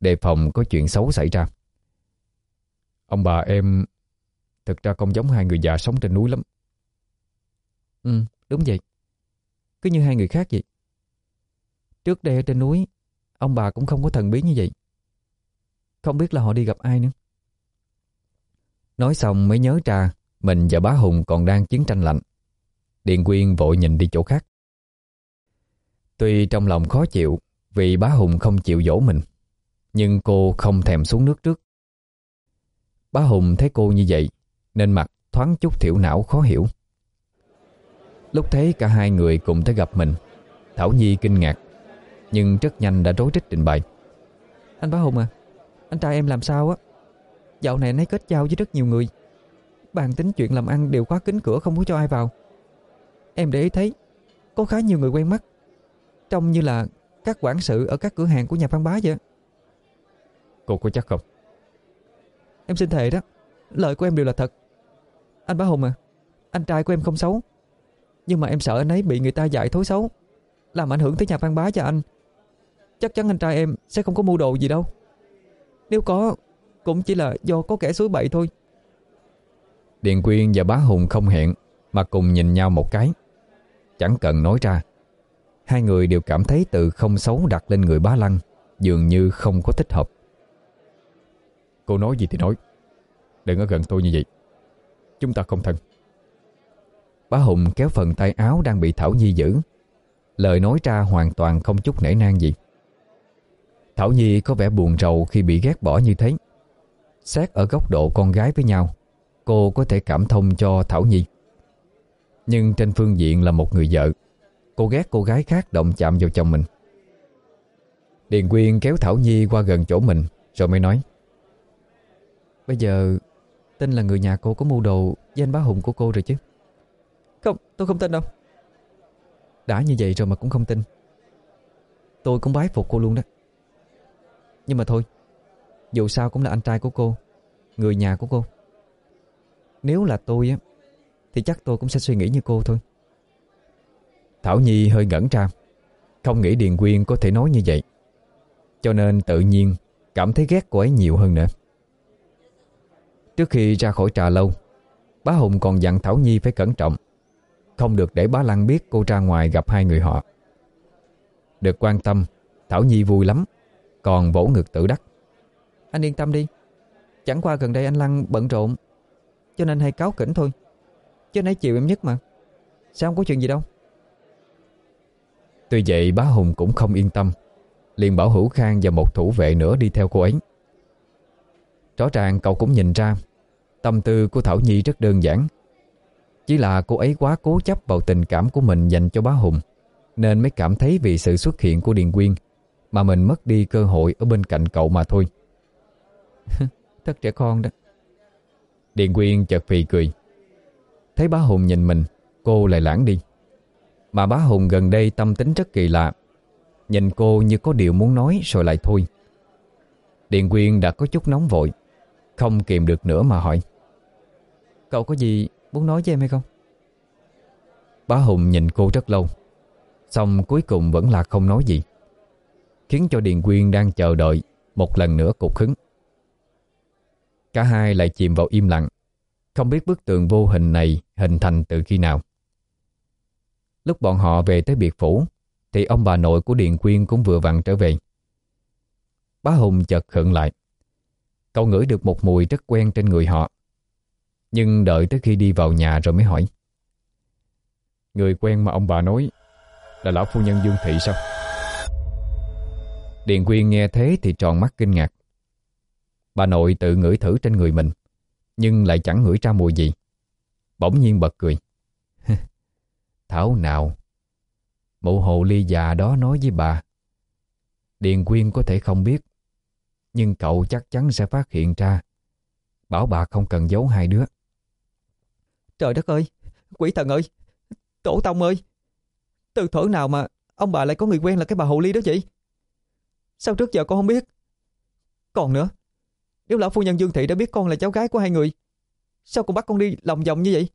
đề phòng có chuyện xấu xảy ra. Ông bà em Thực ra không giống hai người già sống trên núi lắm Ừ đúng vậy Cứ như hai người khác vậy Trước đây ở trên núi Ông bà cũng không có thần bí như vậy không biết là họ đi gặp ai nữa. Nói xong mới nhớ ra Mình và bá Hùng còn đang chiến tranh lạnh. Điền Quyên vội nhìn đi chỗ khác. Tuy trong lòng khó chịu Vì bá Hùng không chịu dỗ mình, Nhưng cô không thèm xuống nước trước. Bá Hùng thấy cô như vậy Nên mặt thoáng chút thiểu não khó hiểu. Lúc thấy cả hai người cùng tới gặp mình, Thảo Nhi kinh ngạc, Nhưng rất nhanh đã rối rít trình bày. Anh Bá Hùng à anh trai em làm sao á? Dạo này anh ấy kết giao với rất nhiều người. Bàn tính chuyện làm ăn đều khóa kính cửa không muốn cho ai vào. Em để ý thấy Có khá nhiều người quen mắt. Trông như là các quản sự ở các cửa hàng của nhà Phan Bá vậy Cô có chắc không? Em xin thề đó Lời của em đều là thật. Anh Bá Hùng à Anh trai của em không xấu. Nhưng mà em sợ anh ấy bị người ta dạy thối xấu Làm ảnh hưởng tới nhà Phan Bá cho anh. Chắc chắn anh trai em sẽ không có mưu đồ gì đâu nếu có, Cũng chỉ là do có kẻ suối bậy thôi. Điền Quyên và Bá Hùng không hẹn, Mà cùng nhìn nhau một cái. Chẳng cần nói ra. Hai người đều cảm thấy từ không xấu đặt lên người bá lăng, Dường như không có thích hợp. Cô nói gì thì nói. Đừng ở gần tôi như vậy. Chúng ta không thân. Bá Hùng kéo phần tay áo đang bị Thảo Nhi giữ. Lời nói ra hoàn toàn không chút nể nang gì. Thảo Nhi có vẻ buồn rầu khi bị ghét bỏ như thế. Xét ở góc độ con gái với nhau Cô có thể cảm thông cho Thảo Nhi. Nhưng trên phương diện là một người vợ Cô ghét cô gái khác động chạm vào chồng mình. Điền Quyên kéo Thảo Nhi qua gần chỗ mình Rồi mới nói Bây giờ Tin là người nhà cô có mưu đồ với anh bá hùng của cô rồi chứ? Không tôi không tin đâu. Đã như vậy rồi mà cũng không tin. Tôi cũng bái phục cô luôn đó nhưng mà thôi, Dù sao cũng là anh trai của cô, Người nhà của cô. Nếu là tôi á, Thì chắc tôi cũng sẽ suy nghĩ như cô thôi. Thảo Nhi hơi ngẩn ra, Không nghĩ Điền Quyên có thể nói như vậy. Cho nên tự nhiên Cảm thấy ghét cô ấy nhiều hơn nữa. Trước khi ra khỏi trà lâu, Bá Hùng còn dặn Thảo Nhi phải cẩn trọng. Không được để bá Lăng biết cô ra ngoài gặp hai người họ. Được quan tâm, Thảo Nhi vui lắm. Còn vỗ ngực tự đắc. Anh yên tâm đi. Chẳng qua gần đây anh Lăng bận rộn, Cho nên hay cáo kỉnh thôi. Chứ nãy chịu em nhất mà. Sao không có chuyện gì đâu. Tuy vậy, bá Hùng cũng không yên tâm. Liền bảo Hữu Khang và một thủ vệ nữa đi theo cô ấy. Rõ ràng cậu cũng nhìn ra, Tâm tư của Thảo Nhi rất đơn giản. Chỉ là cô ấy quá cố chấp vào tình cảm của mình dành cho bá Hùng, Nên mới cảm thấy vì sự xuất hiện của Điền Quyên mà mình mất đi cơ hội ở bên cạnh cậu mà thôi. Thật trẻ con đó. Điền Quyên chợt phì cười. Thấy bá Hùng nhìn mình, Cô lại lãng đi. Mà bá Hùng gần đây tâm tính rất kỳ lạ. Nhìn cô như có điều muốn nói rồi lại thôi. Điền Quyên đã có chút nóng vội, Không kìm được nữa mà hỏi. Cậu có gì muốn nói với em hay không? Bá Hùng nhìn cô rất lâu, Xong cuối cùng vẫn là không nói gì. Khiến cho Điền Quyên đang chờ đợi Một lần nữa cục hứng. Cả hai lại chìm vào im lặng, Không biết bức tường vô hình này Hình thành từ khi nào. Lúc bọn họ về tới biệt phủ, Thì ông bà nội của Điền Quyên cũng vừa vặn trở về. Bá Hùng chợt khựng lại. Cậu ngửi được một mùi rất quen trên người họ, Nhưng đợi tới khi đi vào nhà rồi mới hỏi. Người quen mà ông bà nói Là lão phu nhân Dương Thị sao? Điền Quyên nghe thế thì tròn mắt kinh ngạc Bà nội tự ngửi thử trên người mình, Nhưng lại chẳng ngửi ra mùi gì Bỗng nhiên bật cười. cười Thảo nào Mụ hồ ly già đó nói với bà, Điền Quyên có thể không biết, Nhưng cậu chắc chắn sẽ phát hiện ra, Bảo bà không cần giấu hai đứa Trời đất ơi, Quỷ thần ơi, Tổ tông ơi, Từ thuở nào mà Ông bà lại có người quen là cái bà hồ ly đó vậy? Sao trước giờ con không biết? Còn nữa, Nếu lão phu nhân Dương Thị đã biết con là cháu gái của hai người, Sao con bắt con đi lòng vòng như vậy?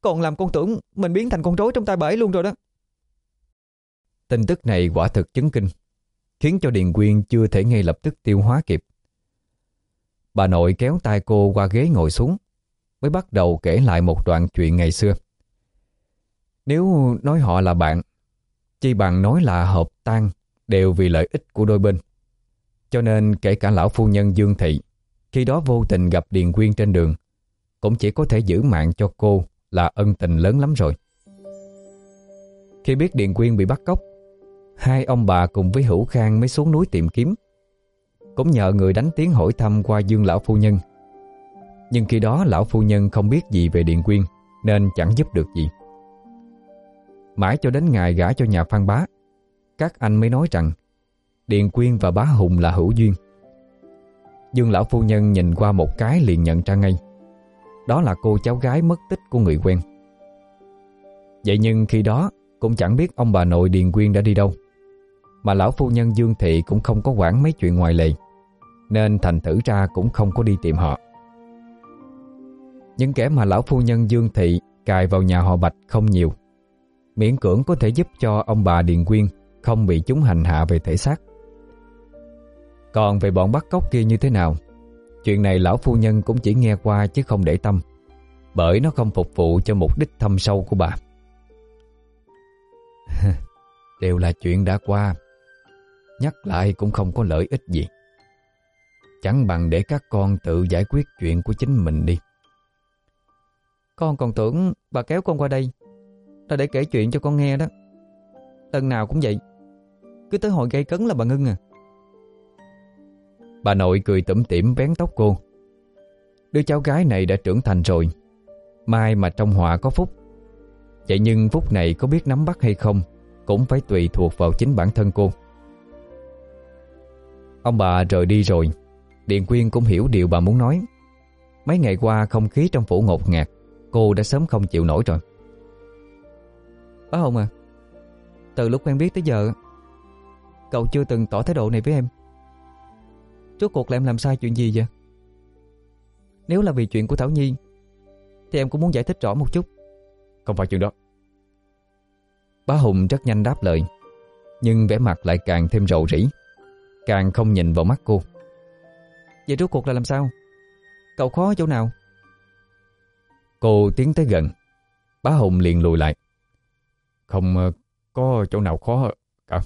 Còn làm con tưởng Mình biến thành con rối trong tay bể luôn rồi đó. Tin tức này quả thực chấn kinh, Khiến cho Điền Quyên chưa thể ngay lập tức tiêu hóa kịp. Bà nội kéo tay cô qua ghế ngồi xuống, Mới bắt đầu kể lại một đoạn chuyện ngày xưa. Nếu nói họ là bạn, Chi bằng nói là hợp tan Đều vì lợi ích của đôi bên. Cho nên kể cả lão phu nhân Dương Thị, Khi đó vô tình gặp Điền Quyên trên đường, Cũng chỉ có thể giữ mạng cho cô Là ân tình lớn lắm rồi. Khi biết Điền Quyên bị bắt cóc, Hai ông bà cùng với Hữu Khang mới xuống núi tìm kiếm. Cũng nhờ người đánh tiếng hỏi thăm qua Dương Lão Phu Nhân. Nhưng khi đó Lão Phu Nhân không biết gì về Điền Quyên, Nên chẳng giúp được gì. Mãi cho đến ngày gả cho nhà Phan Bá các anh mới nói rằng, Điền Quyên và Bá Hùng là hữu duyên. Dương Lão Phu Nhân nhìn qua một cái liền nhận ra ngay. Đó là cô cháu gái mất tích của người quen. Vậy nhưng khi đó, Cũng chẳng biết ông bà nội Điền Quyên đã đi đâu. Mà lão phu nhân Dương Thị cũng không có quản mấy chuyện ngoài lệ, Nên thành thử ra cũng không có đi tìm họ. Những kẻ mà lão phu nhân Dương Thị Cài vào nhà họ Bạch không nhiều. Miễn cưỡng có thể giúp cho ông bà Điền Quyên không bị chúng hành hạ về thể xác. Còn về bọn bắt cóc kia như thế nào? Chuyện này lão phu nhân cũng chỉ nghe qua chứ không để tâm, Bởi nó không phục vụ cho mục đích thâm sâu của bà. Đều là chuyện đã qua, Nhắc lại cũng không có lợi ích gì. Chẳng bằng để các con tự giải quyết chuyện của chính mình đi. Con còn tưởng bà kéo con qua đây Là để kể chuyện cho con nghe đó. Lần nào cũng vậy. Cứ tới hồi gây cấn là bà ngưng à. Bà nội cười tủm tỉm bén tóc cô. Đứa cháu gái này đã trưởng thành rồi. Mai mà trong họa có phúc. Vậy nhưng phúc này có biết nắm bắt hay không, Cũng phải tùy thuộc vào chính bản thân cô. Ông bà rời đi rồi. Điện Quyên cũng hiểu điều bà muốn nói. Mấy ngày qua không khí trong phủ ngột ngạt, Cô đã sớm không chịu nổi rồi. Bá Hồng à Từ lúc quen biết tới giờ Cậu chưa từng tỏ thái độ này với em. Trước cuộc là em làm sai chuyện gì vậy? Nếu là vì chuyện của Thảo Nhi Thì em cũng muốn giải thích rõ một chút. Không phải chuyện đó. Bá Hùng rất nhanh đáp lời Nhưng vẻ mặt lại càng thêm rầu rĩ Càng không nhìn vào mắt cô. Vậy rốt cuộc là làm sao? Cậu khó chỗ nào? Cô tiến tới gần Bá Hùng liền lùi lại. Không ờ, có chỗ nào khó cả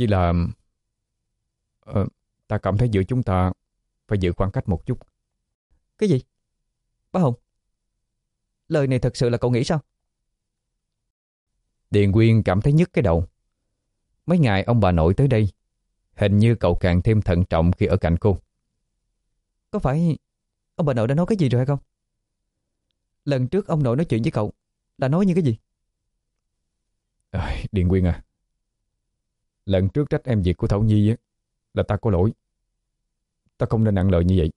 Chỉ là uh, Ta cảm thấy giữa chúng ta Phải giữ khoảng cách một chút. Cái gì? Bá Hùng Lời này thật sự là cậu nghĩ sao? Điền Quyên cảm thấy nhức cái đầu. Mấy ngày ông bà nội tới đây Hình như cậu càng thêm thận trọng khi ở cạnh cô. Có phải Ông bà nội đã nói cái gì rồi hay không? Lần trước ông nội nói chuyện với cậu Là nói như cái gì? À, Điện Quyên à Lần trước trách em việc của Thảo Nhi á, Là ta có lỗi. Ta không nên nặng lời như vậy.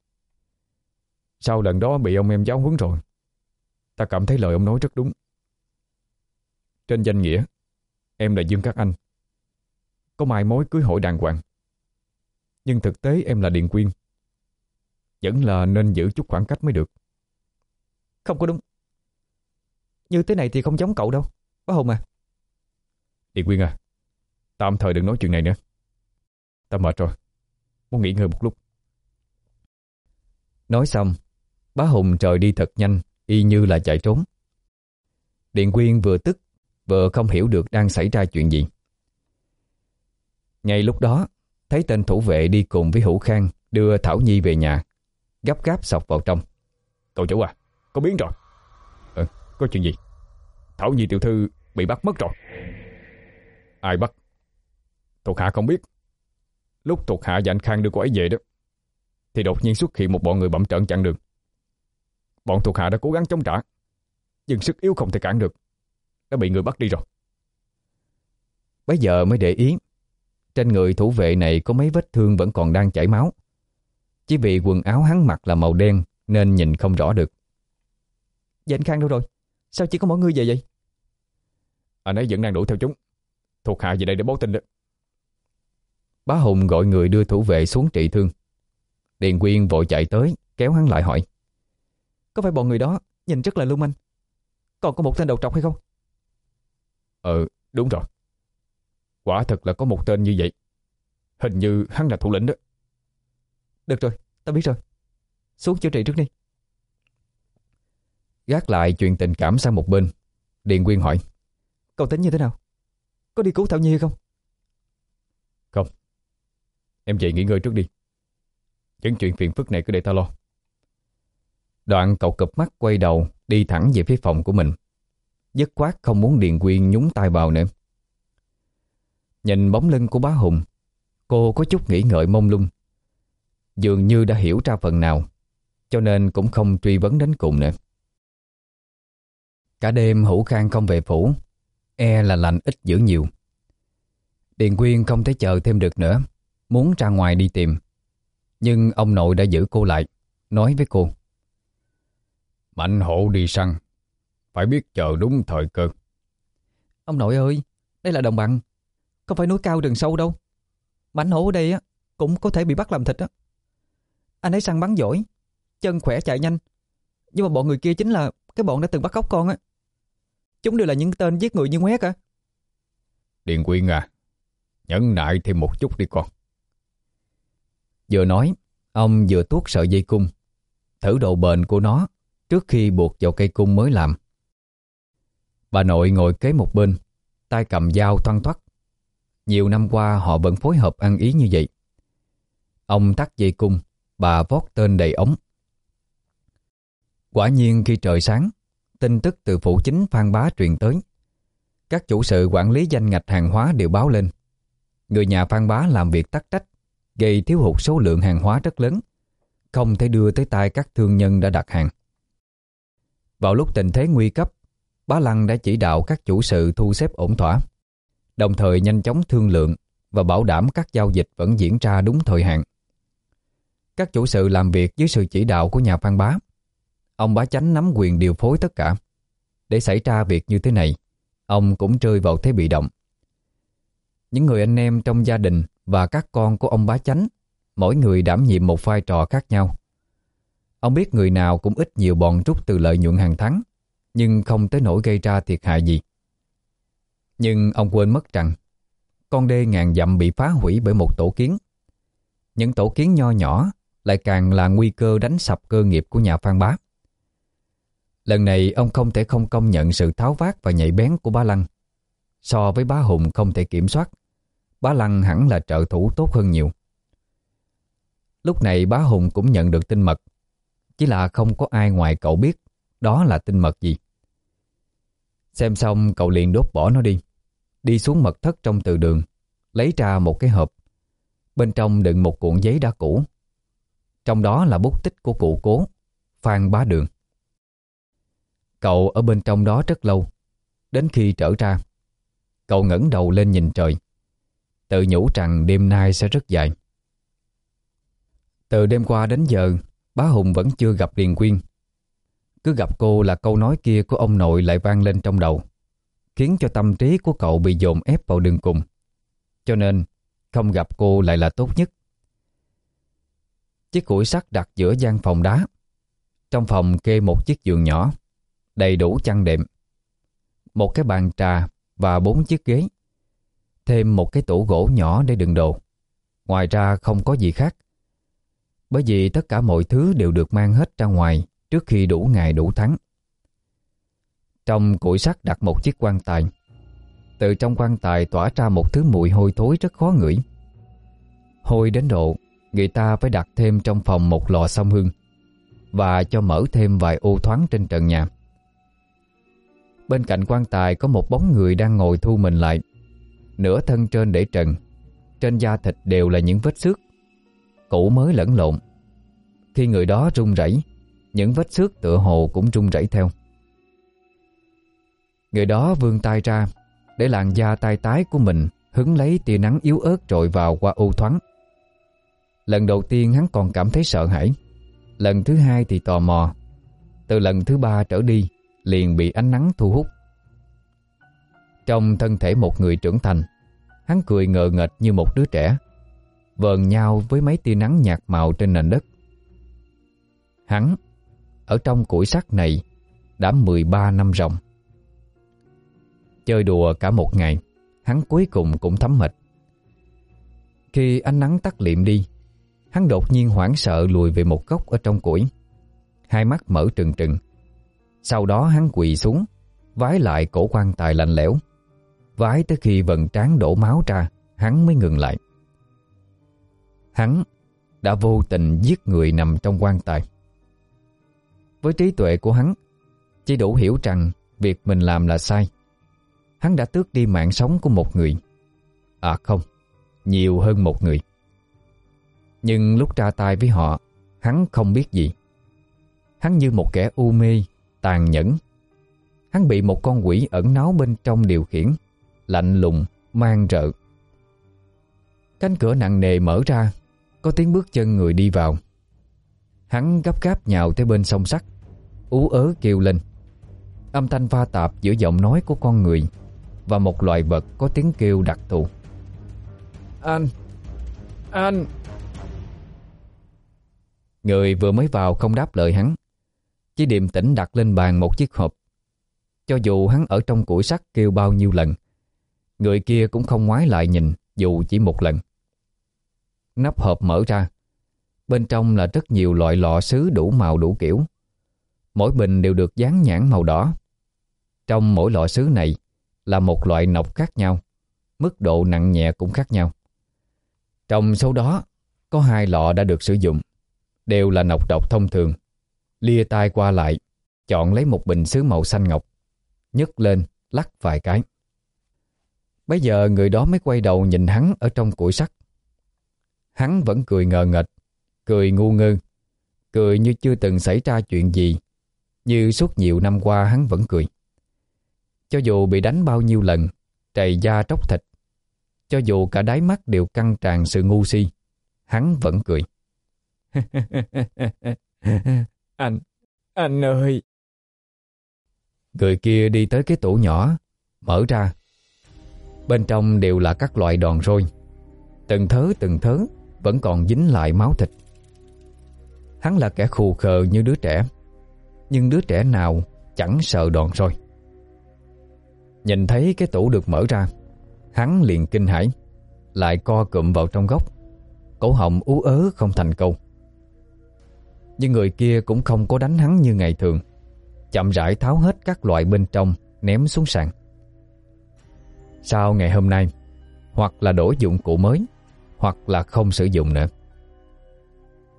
Sau lần đó bị ông em giáo huấn rồi Ta cảm thấy lời ông nói rất đúng. Trên danh nghĩa Em là Dương Các Anh. Có mai mối cưới hội đàng hoàng. Nhưng thực tế em là Điện Quyên. Vẫn là nên giữ chút khoảng cách mới được. Không có đúng. Như thế này thì không giống cậu đâu. Bá Hùng à. Điện Quyên à Tạm thời đừng nói chuyện này nữa. Ta mệt rồi. Muốn nghỉ ngơi một lúc. Nói xong Bá Hùng trời đi thật nhanh Y như là chạy trốn. Điện Quyên vừa tức Vừa không hiểu được đang xảy ra chuyện gì. Ngay lúc đó Thấy tên thủ vệ đi cùng với Hữu Khang Đưa Thảo Nhi về nhà Gấp gáp sọc vào trong. Cậu chủ à, có biến rồi. Ừ, Có chuyện gì? Thảo Nhi tiểu thư bị bắt mất rồi. Ai bắt? Thuộc hạ không biết. Lúc thuộc hạ và anh Khang đưa cô ấy về đó, thì đột nhiên xuất hiện một bọn người bẩm trận chặn đường. Bọn thuộc hạ đã cố gắng chống trả, nhưng sức yếu không thể cản được. Đã bị người bắt đi rồi. Bây giờ mới để ý, trên người thủ vệ này có mấy vết thương vẫn còn đang chảy máu. Chỉ vì quần áo hắn mặc là màu đen nên nhìn không rõ được. Vậy anh Khang đâu rồi? Sao chỉ có mỗi người về vậy? Anh ấy vẫn đang đuổi theo chúng. Thuộc hạ về đây để báo tin được Bá Hùng gọi người đưa thủ vệ xuống trị thương. Điền Quyên vội chạy tới, kéo hắn lại hỏi. Có phải bọn người đó nhìn rất là lưu manh? Còn có một tên đầu trọc hay không? Ừ, đúng rồi. Quả thật là có một tên như vậy. Hình như hắn là thủ lĩnh đó. Được rồi, ta biết rồi. Xuống chữa trị trước đi. Gác lại chuyện tình cảm sang một bên. Điền Quyên hỏi. Cậu tính như thế nào? Có đi cứu Thảo Nhi hay không? Không. Em về nghỉ ngơi trước đi. Những chuyện phiền phức này cứ để ta lo. Đoạn cậu cụp mắt quay đầu đi thẳng về phía phòng của mình. Dứt khoát không muốn Điền Quyên nhúng tay vào nữa. Nhìn bóng lưng của bá Hùng, cô có chút nghĩ ngợi mông lung. Dường như đã hiểu ra phần nào, cho nên cũng không truy vấn đến cùng nữa. Cả đêm Hữu Khang không về phủ, e là lạnh ít dữ nhiều. Điền Quyên không thể chờ thêm được nữa, muốn ra ngoài đi tìm. Nhưng ông nội đã giữ cô lại, nói với cô. Mạnh hộ đi săn, phải biết chờ đúng thời cơ. Ông nội ơi, đây là đồng bằng, không phải núi cao rừng sâu đâu. Mạnh hổ ở đây á cũng có thể bị bắt làm thịt á. Anh ấy săn bắn giỏi, chân khỏe chạy nhanh. Nhưng mà bọn người kia chính là cái bọn đã từng bắt cóc con á. Chúng đều là những tên giết người như ngoét à. Điện Quyên à, nhẫn nại thêm một chút đi con. Vừa nói, ông vừa tuốt sợi dây cung, thử độ bền của nó trước khi buộc vào cây cung mới làm. Bà nội ngồi kế một bên, tay cầm dao thoăn thoắt. Nhiều năm qua họ vẫn phối hợp ăn ý như vậy. Ông tắt dây cung, bà vót tên đầy ống. Quả nhiên khi trời sáng, tin tức từ phủ chính Phan Bá truyền tới. Các chủ sự quản lý danh ngạch hàng hóa đều báo lên. Người nhà Phan Bá làm việc tắc trách, gây thiếu hụt số lượng hàng hóa rất lớn, không thể đưa tới tay các thương nhân đã đặt hàng. Vào lúc tình thế nguy cấp, Bá Lăng đã chỉ đạo các chủ sự thu xếp ổn thỏa, đồng thời nhanh chóng thương lượng và bảo đảm các giao dịch vẫn diễn ra đúng thời hạn. Các chủ sự làm việc dưới sự chỉ đạo của nhà Phan Bá. Ông Bá Chánh nắm quyền điều phối tất cả. Để xảy ra việc như thế này, ông cũng rơi vào thế bị động. Những người anh em trong gia đình và các con của ông Bá Chánh, mỗi người đảm nhiệm một vai trò khác nhau. Ông biết người nào cũng ít nhiều bọn rút từ lợi nhuận hàng tháng, nhưng không tới nỗi gây ra thiệt hại gì. Nhưng ông quên mất rằng, con đê ngàn dặm bị phá hủy bởi một tổ kiến. Những tổ kiến nho nhỏ lại càng là nguy cơ đánh sập cơ nghiệp của nhà Phan Bá. Lần này ông không thể không công nhận sự tháo vát và nhạy bén của bá Lăng. So với bá Hùng không thể kiểm soát, bá Lăng hẳn là trợ thủ tốt hơn nhiều. Lúc này bá Hùng cũng nhận được tin mật, chỉ là không có ai ngoài cậu biết đó là tin mật gì. Xem xong cậu liền đốt bỏ nó đi, đi xuống mật thất trong từ đường, lấy ra một cái hộp. Bên trong đựng một cuộn giấy đã cũ. Trong đó là bút tích của cụ cố, Phan Bá Đường. Cậu ở bên trong đó rất lâu, đến khi trở ra. Cậu ngẩng đầu lên nhìn trời, tự nhủ rằng đêm nay sẽ rất dài. Từ đêm qua đến giờ, bá Hùng vẫn chưa gặp Điền Quyên. Cứ gặp cô là câu nói kia của ông nội lại vang lên trong đầu, khiến cho tâm trí của cậu bị dồn ép vào đường cùng. Cho nên, không gặp cô lại là tốt nhất. Chiếc củi sắt đặt giữa gian phòng đá. Trong phòng kê một chiếc giường nhỏ, đầy đủ chăn đệm. Một cái bàn trà và bốn chiếc ghế. Thêm một cái tủ gỗ nhỏ để đựng đồ. Ngoài ra không có gì khác. Bởi vì tất cả mọi thứ đều được mang hết ra ngoài trước khi đủ ngày đủ tháng. Trong củi sắt đặt một chiếc quan tài. Từ trong quan tài tỏa ra một thứ mùi hôi thối rất khó ngửi. Hôi đến độ người ta phải đặt thêm trong phòng một lò xông hương và cho mở thêm vài ô thoáng trên trần nhà. Bên cạnh quan tài có một bóng người đang ngồi thu mình lại. Nửa thân trên để trần. Trên da thịt đều là những vết xước. Cũ mới lẫn lộn. Khi người đó run rẩy, Những vết xước tựa hồ cũng run rẩy theo. Người đó vươn tay ra, Để làn da tay tái của mình Hứng lấy tia nắng yếu ớt trội vào qua u thoáng. Lần đầu tiên hắn còn cảm thấy sợ hãi. Lần thứ hai thì tò mò. Từ lần thứ ba trở đi, Liền bị ánh nắng thu hút. Trong thân thể một người trưởng thành. Hắn cười ngờ nghệch như một đứa trẻ, Vờn nhau với mấy tia nắng nhạt màu trên nền đất. Hắn, Ở trong củi sắt này, Đã 13 năm ròng. Chơi đùa cả một ngày, Hắn cuối cùng cũng thấm mệt. Khi ánh nắng tắt liệm đi, Hắn đột nhiên hoảng sợ lùi về một góc ở trong củi. Hai mắt mở trừng trừng. Sau đó hắn quỳ xuống, Vái lại cổ quan tài lạnh lẽo. Vái tới khi vận trán đổ máu ra, Hắn mới ngừng lại. Hắn đã vô tình giết người nằm trong quan tài. Với trí tuệ của hắn, Chỉ đủ hiểu rằng Việc mình làm là sai. Hắn đã tước đi mạng sống của một người. À không, Nhiều hơn một người. Nhưng lúc ra tay với họ, Hắn không biết gì. Hắn như một kẻ u mê, Tàn nhẫn. Hắn bị một con quỷ ẩn náu bên trong điều khiển. Lạnh lùng, mang rợ. Cánh cửa nặng nề mở ra Có tiếng bước chân người đi vào. Hắn gấp gáp nhào tới bên sông sắt Ú ớ kêu lên. Âm thanh pha tạp giữa giọng nói của con người Và một loài vật có tiếng kêu đặc thù. Anh! Anh! Người vừa mới vào không đáp lời hắn. Chỉ điềm tĩnh đặt lên bàn một chiếc hộp. Cho dù hắn ở trong củi sắt kêu bao nhiêu lần Người kia cũng không ngoái lại nhìn, Dù chỉ một lần. Nắp hộp mở ra. Bên trong là rất nhiều loại lọ sứ đủ màu đủ kiểu. Mỗi bình đều được dán nhãn màu đỏ. Trong mỗi lọ sứ này Là một loại nọc khác nhau. Mức độ nặng nhẹ cũng khác nhau. Trong số đó, Có hai lọ đã được sử dụng. Đều là nọc độc thông thường. Lia tay qua lại, Chọn lấy một bình sứ màu xanh ngọc. Nhấc lên, lắc vài cái. Bây giờ người đó mới quay đầu nhìn hắn ở trong củi sắt. Hắn vẫn cười ngờ nghệch Cười ngu ngơ Cười như chưa từng xảy ra chuyện gì Như suốt nhiều năm qua hắn vẫn cười. Cho dù bị đánh bao nhiêu lần Trầy da tróc thịt Cho dù cả đáy mắt đều căng tràn sự ngu si Hắn vẫn cười. Anh, anh ơi! Người kia đi tới cái tủ nhỏ Mở ra Bên trong đều là các loại đòn roi. Từng thớ từng thớ, Vẫn còn dính lại máu thịt. Hắn là kẻ khù khờ như đứa trẻ, Nhưng đứa trẻ nào Chẳng sợ đòn roi. Nhìn thấy cái tủ được mở ra, Hắn liền kinh hãi, Lại co cụm vào trong góc. Cổ họng ú ớ không thành câu. Nhưng người kia cũng không có đánh hắn như ngày thường, Chậm rãi tháo hết các loại bên trong Ném xuống sàn. Sau ngày hôm nay, Hoặc là đổi dụng cụ mới, Hoặc là không sử dụng nữa.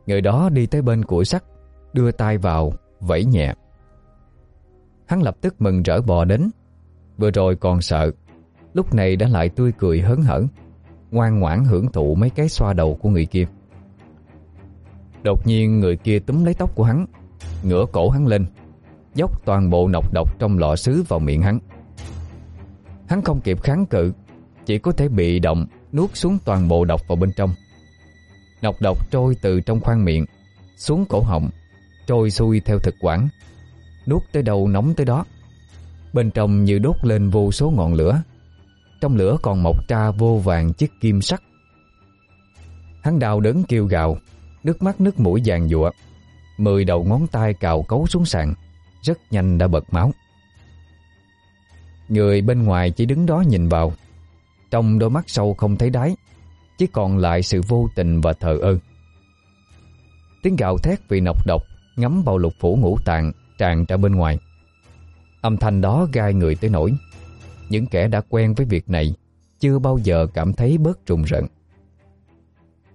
Người đó đi tới bên củi sắt, Đưa tay vào, Vẫy nhẹ. Hắn lập tức mừng rỡ bò đến. Vừa rồi còn sợ, Lúc này đã lại tươi cười hớn hở, Ngoan ngoãn hưởng thụ mấy cái xoa đầu của người kia. Đột nhiên người kia túm lấy tóc của hắn, Ngửa cổ hắn lên, Dốc toàn bộ nọc độc trong lọ sứ vào miệng hắn. Hắn không kịp kháng cự, Chỉ có thể bị động Nuốt xuống toàn bộ độc vào bên trong. Nọc độc trôi từ trong khoang miệng, Xuống cổ họng, Trôi xuôi theo thực quản, Nuốt tới đâu nóng tới đó. Bên trong như đốt lên vô số ngọn lửa, Trong lửa còn mọc ra vô vàng chiếc kim sắt Hắn đau đớn kêu gào, Nước mắt nước mũi vàng dụa Mười đầu ngón tay cào cấu xuống sàn, Rất nhanh đã bật máu. Người bên ngoài chỉ đứng đó nhìn vào. Trong đôi mắt sâu không thấy đáy, Chỉ còn lại sự vô tình và thờ ơ. Tiếng gạo thét vì nọc độc Ngắm vào lục phủ ngũ tạng Tràn ra bên ngoài. Âm thanh đó gai người tới nổi Những kẻ đã quen với việc này Chưa bao giờ cảm thấy bớt trùng rợn.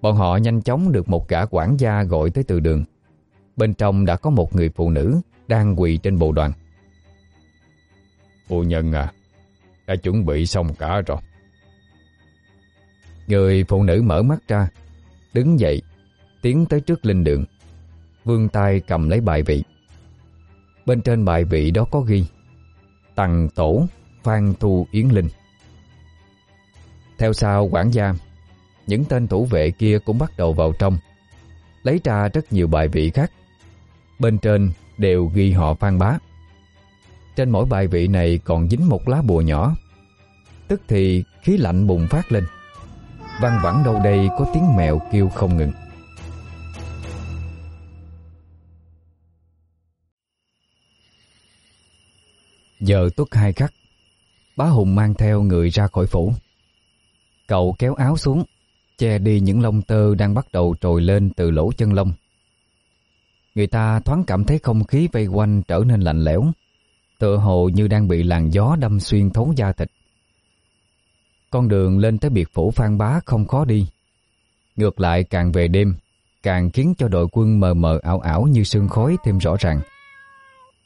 Bọn họ nhanh chóng được một gã quản gia gọi tới từ đường. Bên trong đã có một người phụ nữ Đang quỳ trên bộ đoàn. Phu nhân à Đã chuẩn bị xong cả rồi. Người phụ nữ mở mắt ra, Đứng dậy, Tiến tới trước linh đường Vương tay cầm lấy bài vị. Bên trên bài vị đó có ghi, Tằng tổ Phan Thu Yến Linh. Theo sau quản gia, Những tên thủ vệ kia cũng bắt đầu vào trong, Lấy ra rất nhiều bài vị khác. Bên trên đều ghi họ Phan Bá. Trên mỗi bài vị này còn dính một lá bùa nhỏ. Tức thì khí lạnh bùng phát lên. Văng vẳng đâu đây có tiếng mèo kêu không ngừng. Giờ tuất hai khắc, Bá Hùng mang theo người ra khỏi phủ. Cậu kéo áo xuống, Che đi những lông tơ đang bắt đầu trồi lên từ lỗ chân lông. Người ta thoáng cảm thấy không khí vây quanh trở nên lạnh lẽo. Tựa hồ như đang bị làn gió đâm xuyên thấu da thịt. Con đường lên tới biệt phủ Phan Bá không khó đi. Ngược lại càng về đêm, Càng khiến cho đội quân mờ mờ ảo ảo như sương khói thêm rõ ràng.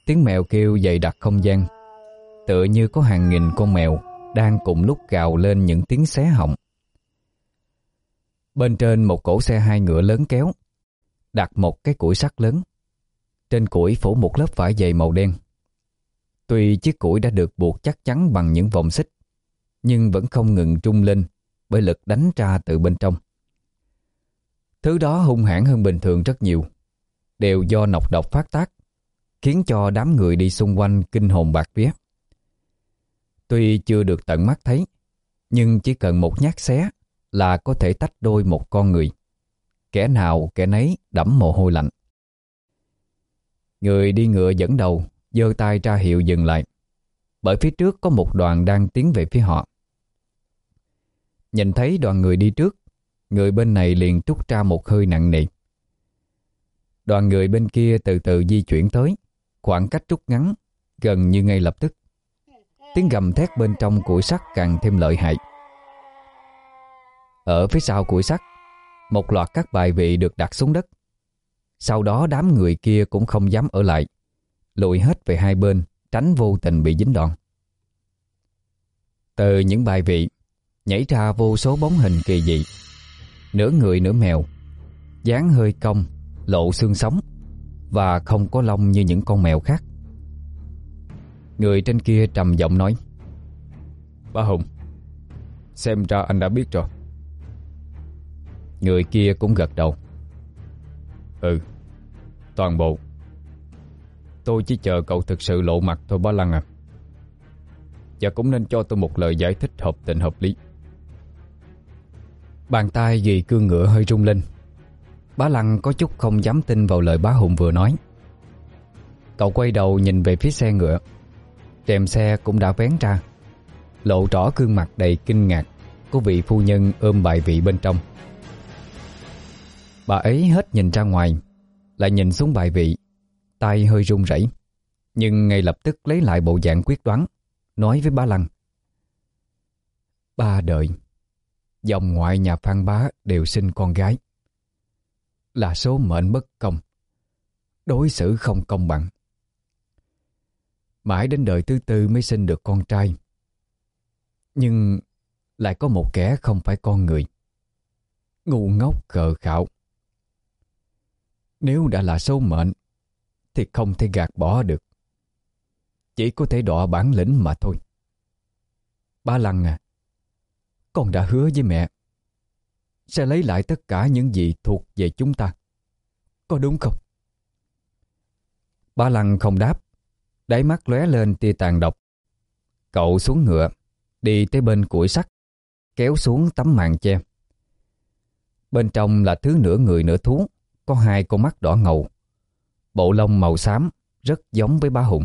Tiếng mèo kêu dày đặc không gian, Tựa như có hàng nghìn con mèo Đang cùng lúc gào lên những tiếng xé họng. Bên trên một cổ xe hai ngựa lớn kéo, Đặt một cái củi sắt lớn. Trên củi phủ một lớp vải dày màu đen. Tuy chiếc củi đã được buộc chắc chắn bằng những vòng xích, Nhưng vẫn không ngừng trung lên Bởi lực đánh ra từ bên trong. Thứ đó hung hãn hơn bình thường rất nhiều, Đều do nọc độc phát tác, Khiến cho đám người đi xung quanh kinh hồn bạc vía. Tuy chưa được tận mắt thấy, Nhưng chỉ cần một nhát xé Là có thể tách đôi một con người. Kẻ nào kẻ nấy đẫm mồ hôi lạnh. Người đi ngựa dẫn đầu giơ tay ra hiệu dừng lại. Bởi phía trước có một đoàn đang tiến về phía họ. Nhìn thấy đoàn người đi trước, Người bên này liền trút ra một hơi nặng nề. Đoàn người bên kia từ từ di chuyển tới, Khoảng cách rút ngắn, Gần như ngay lập tức. Tiếng gầm thét bên trong củi sắt càng thêm lợi hại. Ở phía sau củi sắt, Một loạt các bài vị được đặt xuống đất. Sau đó đám người kia cũng không dám ở lại. Lùi hết về hai bên, Tránh vô tình bị dính đòn Từ những bài vị, Nhảy ra vô số bóng hình kỳ dị. Nửa người nửa mèo, dáng hơi cong, Lộ xương sống, Và không có lông như những con mèo khác. Người trên kia trầm giọng nói, Ba Hùng, Xem ra anh đã biết rồi. Người kia cũng gật đầu Ừ Toàn bộ Tôi chỉ chờ cậu thực sự lộ mặt thôi, bá Lăng à. Và cũng nên cho tôi một lời giải thích hợp tình hợp lý. Bàn tay dì cương ngựa hơi rung lên. Bá Lăng có chút không dám tin vào lời bá Hùng vừa nói. Cậu quay đầu nhìn về phía xe ngựa. Rèm xe cũng đã vén ra. Lộ rõ gương mặt đầy kinh ngạc Của vị phu nhân ôm bài vị bên trong. Bà ấy hết nhìn ra ngoài, Lại nhìn xuống bài vị tay hơi run rẩy, Nhưng ngay lập tức lấy lại bộ dạng quyết đoán, Nói với ba Lăng. Ba đời, Dòng ngoại nhà Phan Bá đều sinh con gái. Là số mệnh bất công, Đối xử không công bằng. Mãi đến đời thứ tư mới sinh được con trai. Nhưng lại có một kẻ không phải con người. Ngu ngốc khờ khạo. Nếu đã là số mệnh thì không thể gạt bỏ được. Chỉ có thể đọa bản lĩnh mà thôi. Ba Lăng à Con đã hứa với mẹ, Sẽ lấy lại tất cả những gì thuộc về chúng ta. Có đúng không? Ba Lăng không đáp, Đáy mắt lóe lên tia tàn độc. Cậu xuống ngựa, Đi tới bên củi sắt, Kéo xuống tấm màn che. Bên trong là thứ nửa người nửa thú, Có hai con mắt đỏ ngầu. Bộ lông màu xám, Rất giống với bá hùng.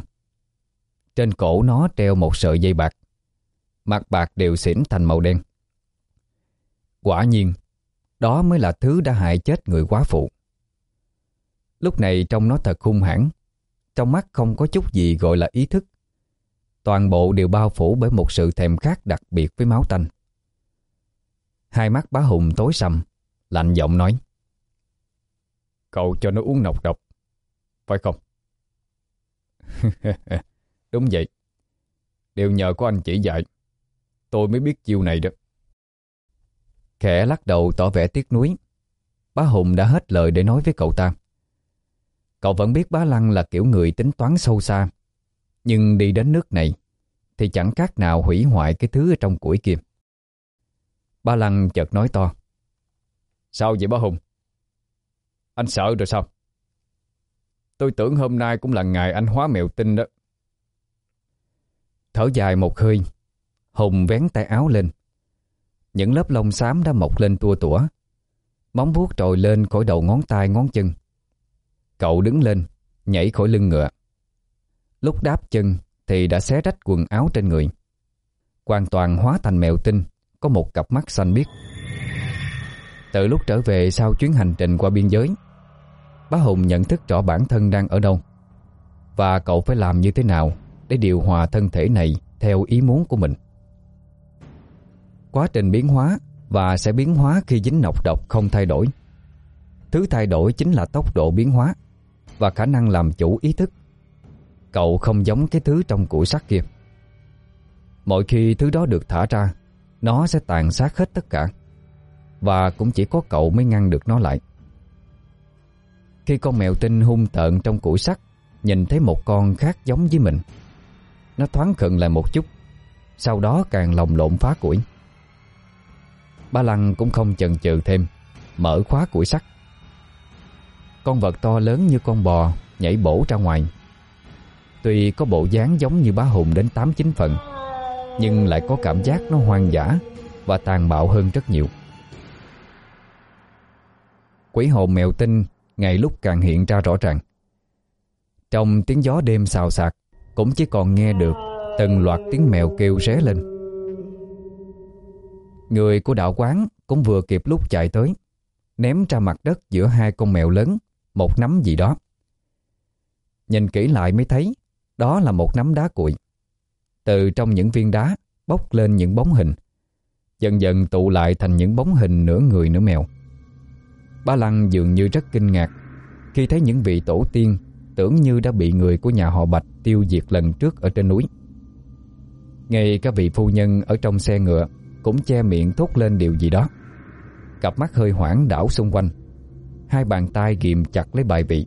Trên cổ nó treo một sợi dây bạc. Mặt bạc đều xỉn thành màu đen. Quả nhiên, Đó mới là thứ đã hại chết người quá phụ. Lúc này trông nó thật hung hãn, trong mắt không có chút gì gọi là ý thức. Toàn bộ đều bao phủ bởi một sự thèm khát đặc biệt với máu tanh. Hai mắt bá hùng tối sầm, Lạnh giọng nói, Cậu cho nó uống nọc độc. Phải không? Đúng vậy. Đều nhờ có anh chỉ dạy. Tôi mới biết chiêu này đó. Khẽ lắc đầu tỏ vẻ tiếc nuối. Bá Hùng đã hết lời để nói với cậu ta. Cậu vẫn biết bá Lăng là kiểu người tính toán sâu xa. Nhưng đi đến nước này Thì chẳng khác nào hủy hoại cái thứ ở trong củi kia. Ba Lăng chợt nói to. Sao vậy bá Hùng? Anh sợ rồi sao? Tôi tưởng hôm nay cũng là ngày anh hóa mèo tinh đó. Thở dài một hơi, Hùng vén tay áo lên. Những lớp lông xám đã mọc lên tua tủa. Móng vuốt trồi lên khỏi đầu ngón tay ngón chân. Cậu đứng lên, Nhảy khỏi lưng ngựa. Lúc đáp chân Thì đã xé rách quần áo trên người. Hoàn toàn hóa thành mèo tinh, Có một cặp mắt xanh biếc. Từ lúc trở về sau chuyến hành trình qua biên giới Bá Hùng nhận thức rõ bản thân đang ở đâu. Và cậu phải làm như thế nào Để điều hòa thân thể này Theo ý muốn của mình? Quá trình biến hóa Và sẽ biến hóa khi dính nọc độc không thay đổi. Thứ thay đổi chính là tốc độ biến hóa Và khả năng làm chủ ý thức. Cậu không giống cái thứ trong củi sắt kia. Mỗi khi thứ đó được thả ra, Nó sẽ tàn sát hết tất cả Và cũng chỉ có cậu mới ngăn được nó lại. Khi con mèo tinh hung tợn trong củi sắt, Nhìn thấy một con khác giống với mình. Nó thoáng khựng lại một chút, Sau đó càng lồng lộn phá củi. Ba Lăng cũng không chần chừ thêm, Mở khóa củi sắt. Con vật to lớn như con bò Nhảy bổ ra ngoài. Tuy có bộ dáng giống như bá hùng đến 8-9 phần, Nhưng lại có cảm giác nó hoang dã Và tàn bạo hơn rất nhiều. Quỷ hồn mèo tinh Ngày lúc càng hiện ra rõ ràng. Trong tiếng gió đêm xào xạc, Cũng chỉ còn nghe được Từng loạt tiếng mèo kêu ré lên. Người của đạo quán Cũng vừa kịp lúc chạy tới, Ném ra mặt đất giữa hai con mèo lớn, Một nắm gì đó. Nhìn kỹ lại mới thấy, Đó là một nắm đá cuội. Từ trong những viên đá Bốc lên những bóng hình, Dần dần tụ lại thành những bóng hình nửa người nửa mèo. Ba Lăng dường như rất kinh ngạc. Khi thấy những vị tổ tiên Tưởng như đã bị người của nhà họ Bạch Tiêu diệt lần trước ở trên núi. Ngay cả vị phu nhân Ở trong xe ngựa Cũng che miệng thốt lên điều gì đó. Cặp mắt hơi hoảng đảo xung quanh. Hai bàn tay ghim chặt lấy bài vị.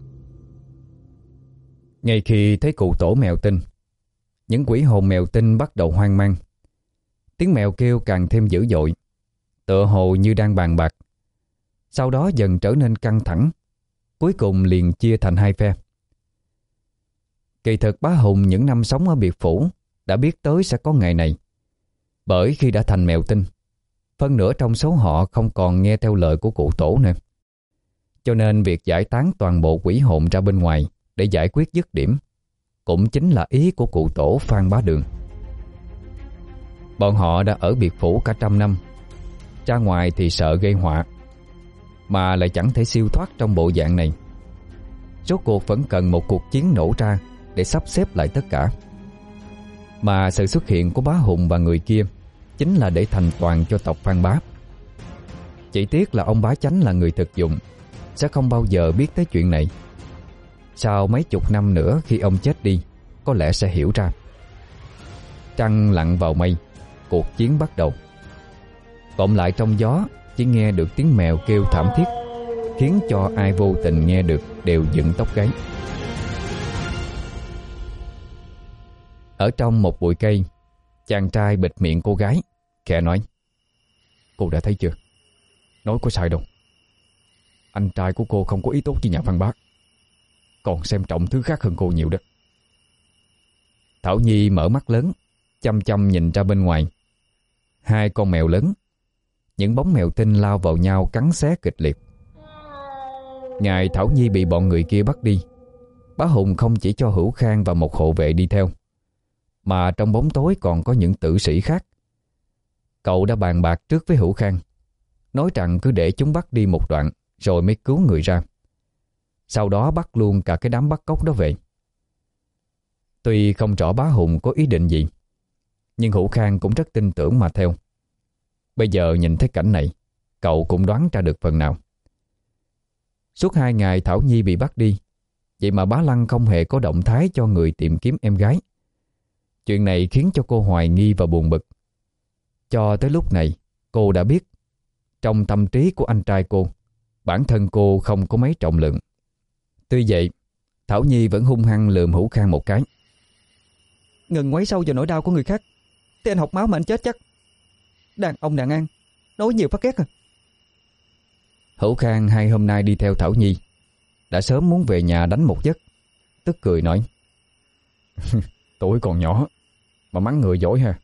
Ngay khi thấy cụ tổ mèo tinh, Những quỷ hồn mèo tinh bắt đầu hoang mang. Tiếng mèo kêu càng thêm dữ dội. Tựa hồ như đang bàn bạc. Sau đó dần trở nên căng thẳng Cuối cùng liền chia thành hai phe Kỳ thực bá hùng những năm sống ở biệt phủ Đã biết tới sẽ có ngày này Bởi khi đã thành mèo tinh Phân nửa trong số họ không còn nghe theo lời của cụ tổ nữa Cho nên việc giải tán toàn bộ quỷ hồn ra bên ngoài để giải quyết dứt điểm cũng chính là ý của cụ tổ Phan Bá Đường. Bọn họ đã ở biệt phủ cả trăm năm, ra ngoài thì sợ gây họa, mà lại chẳng thể siêu thoát trong bộ dạng này. Rốt cuộc vẫn cần một cuộc chiến nổ ra để sắp xếp lại tất cả. Mà sự xuất hiện của bá Hùng và người kia chính là để thành toàn cho tộc Phan Bá. Chỉ tiếc là ông bá chánh là người thực dụng, sẽ không bao giờ biết tới chuyện này. Sau mấy chục năm nữa khi ông chết đi Có lẽ sẽ hiểu ra Trăng lặn vào mây Cuộc chiến bắt đầu Cộng lại trong gió chỉ nghe được tiếng mèo kêu thảm thiết, Khiến cho ai vô tình nghe được Đều dựng tóc gáy. Ở trong một bụi cây, Chàng trai bịt miệng cô gái, Khẽ nói, Cô đã thấy chưa? Nói có sai đâu. Anh trai của cô không có ý tốt với nhà văn bác, còn xem trọng thứ khác hơn cô nhiều đó. Thảo Nhi mở mắt lớn, Chăm chăm nhìn ra bên ngoài. Hai con mèo lớn những bóng mèo tinh lao vào nhau cắn xé kịch liệt. Ngài Thảo Nhi bị bọn người kia bắt đi. Bá Hùng không chỉ cho Hữu Khang và một hộ vệ đi theo, Mà trong bóng tối còn có những tử sĩ khác. Cậu đã bàn bạc trước với Hữu Khang, Nói rằng cứ để chúng bắt đi một đoạn Rồi mới cứu người ra. Sau đó bắt luôn cả cái đám bắt cóc đó về. Tuy không rõ bá Hùng có ý định gì, Nhưng Hữu Khang cũng rất tin tưởng mà theo. Bây giờ nhìn thấy cảnh này, Cậu cũng đoán ra được phần nào. Suốt hai ngày Thảo Nhi bị bắt đi, Vậy mà bá Lăng không hề có động thái cho người tìm kiếm em gái. Chuyện này khiến cho cô hoài nghi và buồn bực. Cho tới lúc này, Cô đã biết, Trong tâm trí của anh trai cô, Bản thân cô không có mấy trọng lượng. Tuy vậy, Thảo Nhi vẫn hung hăng lườm Hữu Khang một cái. Ngừng quấy sâu vào nỗi đau của người khác. Tên anh học máu mà anh chết chắc. Đàn ông đàn an. Nói nhiều phát ghét à. Hữu Khang hai hôm nay đi theo Thảo Nhi. Đã sớm muốn về nhà đánh một giấc. Tức cười nói Tuổi còn nhỏ Mà mắng người giỏi ha.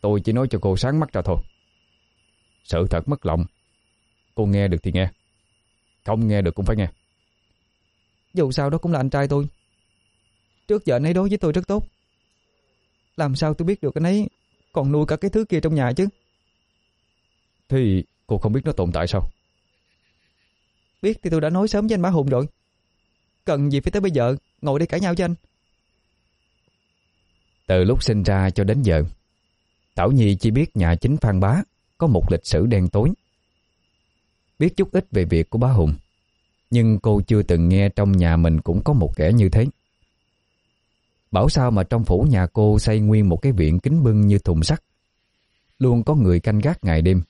Tôi chỉ nói cho cô sáng mắt ra thôi. Sự thật mất lòng. Cô nghe được thì nghe. Không nghe được cũng phải nghe. Dù sao đó cũng là anh trai tôi. Trước giờ anh ấy đối với tôi rất tốt. Làm sao tôi biết được anh ấy Còn nuôi cả cái thứ kia trong nhà chứ? Thì cô không biết nó tồn tại sao? Biết thì tôi đã nói sớm với anh Bá Hùng rồi. Cần gì phải tới bây giờ Ngồi đây cãi nhau với anh. Từ lúc sinh ra cho đến giờ Thảo Nhi chỉ biết nhà chính Phan Bá Có một lịch sử đen tối. Biết chút ít về việc của bá Hùng Nhưng cô chưa từng nghe trong nhà mình cũng có một kẻ như thế Bảo sao mà trong phủ nhà cô xây nguyên một cái viện kính bưng như thùng sắt? Luôn có người canh gác ngày đêm.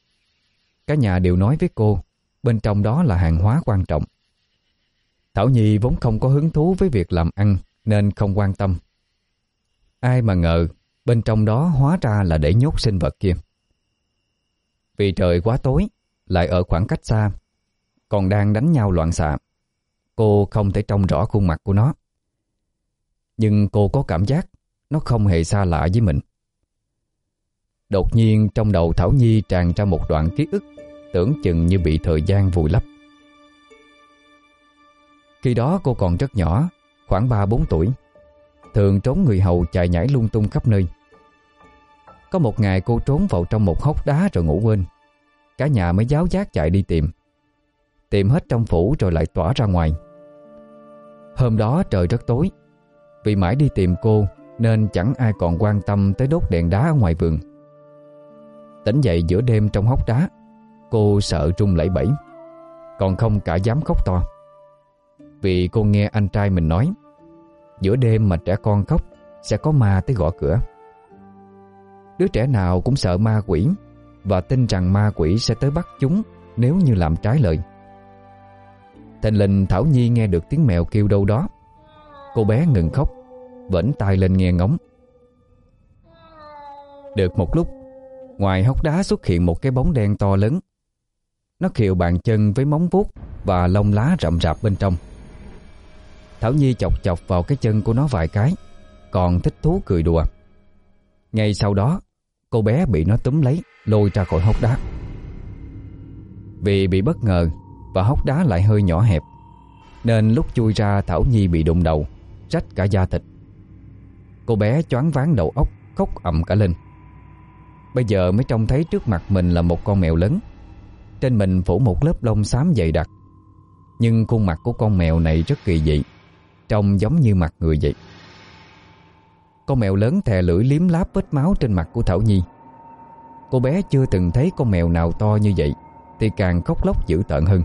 Cả nhà đều nói với cô, Bên trong đó là hàng hóa quan trọng. Thảo Nhi vốn không có hứng thú với việc làm ăn, Nên không quan tâm. Ai mà ngờ, Bên trong đó hóa ra là để nhốt sinh vật kia. Vì trời quá tối, Lại ở khoảng cách xa, Còn đang đánh nhau loạn xạ. Cô không thể trông rõ khuôn mặt của nó. Nhưng cô có cảm giác Nó không hề xa lạ với mình. Đột nhiên trong đầu Thảo Nhi tràn ra một đoạn ký ức Tưởng chừng như bị thời gian vùi lấp. Khi đó cô còn rất nhỏ, Khoảng 3-4 tuổi, Thường trốn người hầu chạy nhảy lung tung khắp nơi. Có một ngày cô trốn vào trong một hốc đá rồi ngủ quên. Cả nhà mới giáo giác chạy đi tìm. Tìm hết trong phủ rồi lại tỏa ra ngoài. Hôm đó trời rất tối vì mãi đi tìm cô, Nên chẳng ai còn quan tâm tới đốt đèn đá ở ngoài vườn. Tỉnh dậy giữa đêm trong hốc đá, Cô sợ trung lẩy bẩy, Còn không cả dám khóc to. Vì cô nghe anh trai mình nói, Giữa đêm mà trẻ con khóc, Sẽ có ma tới gõ cửa. Đứa trẻ nào cũng sợ ma quỷ, Và tin rằng ma quỷ sẽ tới bắt chúng Nếu như làm trái lời. Thành linh Thảo Nhi nghe được tiếng mèo kêu đâu đó Cô bé ngừng khóc, Vẫn tay lên nghe ngóng. Được một lúc, Ngoài hốc đá xuất hiện một cái bóng đen to lớn. Nó khiệu bàn chân với móng vuốt Và lông lá rậm rạp bên trong. Thảo Nhi chọc chọc vào cái chân của nó vài cái, Còn thích thú cười đùa. Ngay sau đó, Cô bé bị nó túm lấy, Lôi ra khỏi hốc đá. Vì bị bất ngờ Và hốc đá lại hơi nhỏ hẹp, Nên lúc chui ra Thảo Nhi bị đụng đầu. Rách cả da thịt. Cô bé choáng váng đầu óc, Khóc ầm cả lên. Bây giờ mới trông thấy trước mặt mình là một con mèo lớn. Trên mình phủ một lớp lông xám dày đặc. Nhưng khuôn mặt của con mèo này rất kỳ dị, Trông giống như mặt người vậy. Con mèo lớn thè lưỡi liếm láp vết máu trên mặt của Thảo Nhi. Cô bé chưa từng thấy con mèo nào to như vậy, Thì càng khóc lóc dữ tợn hơn.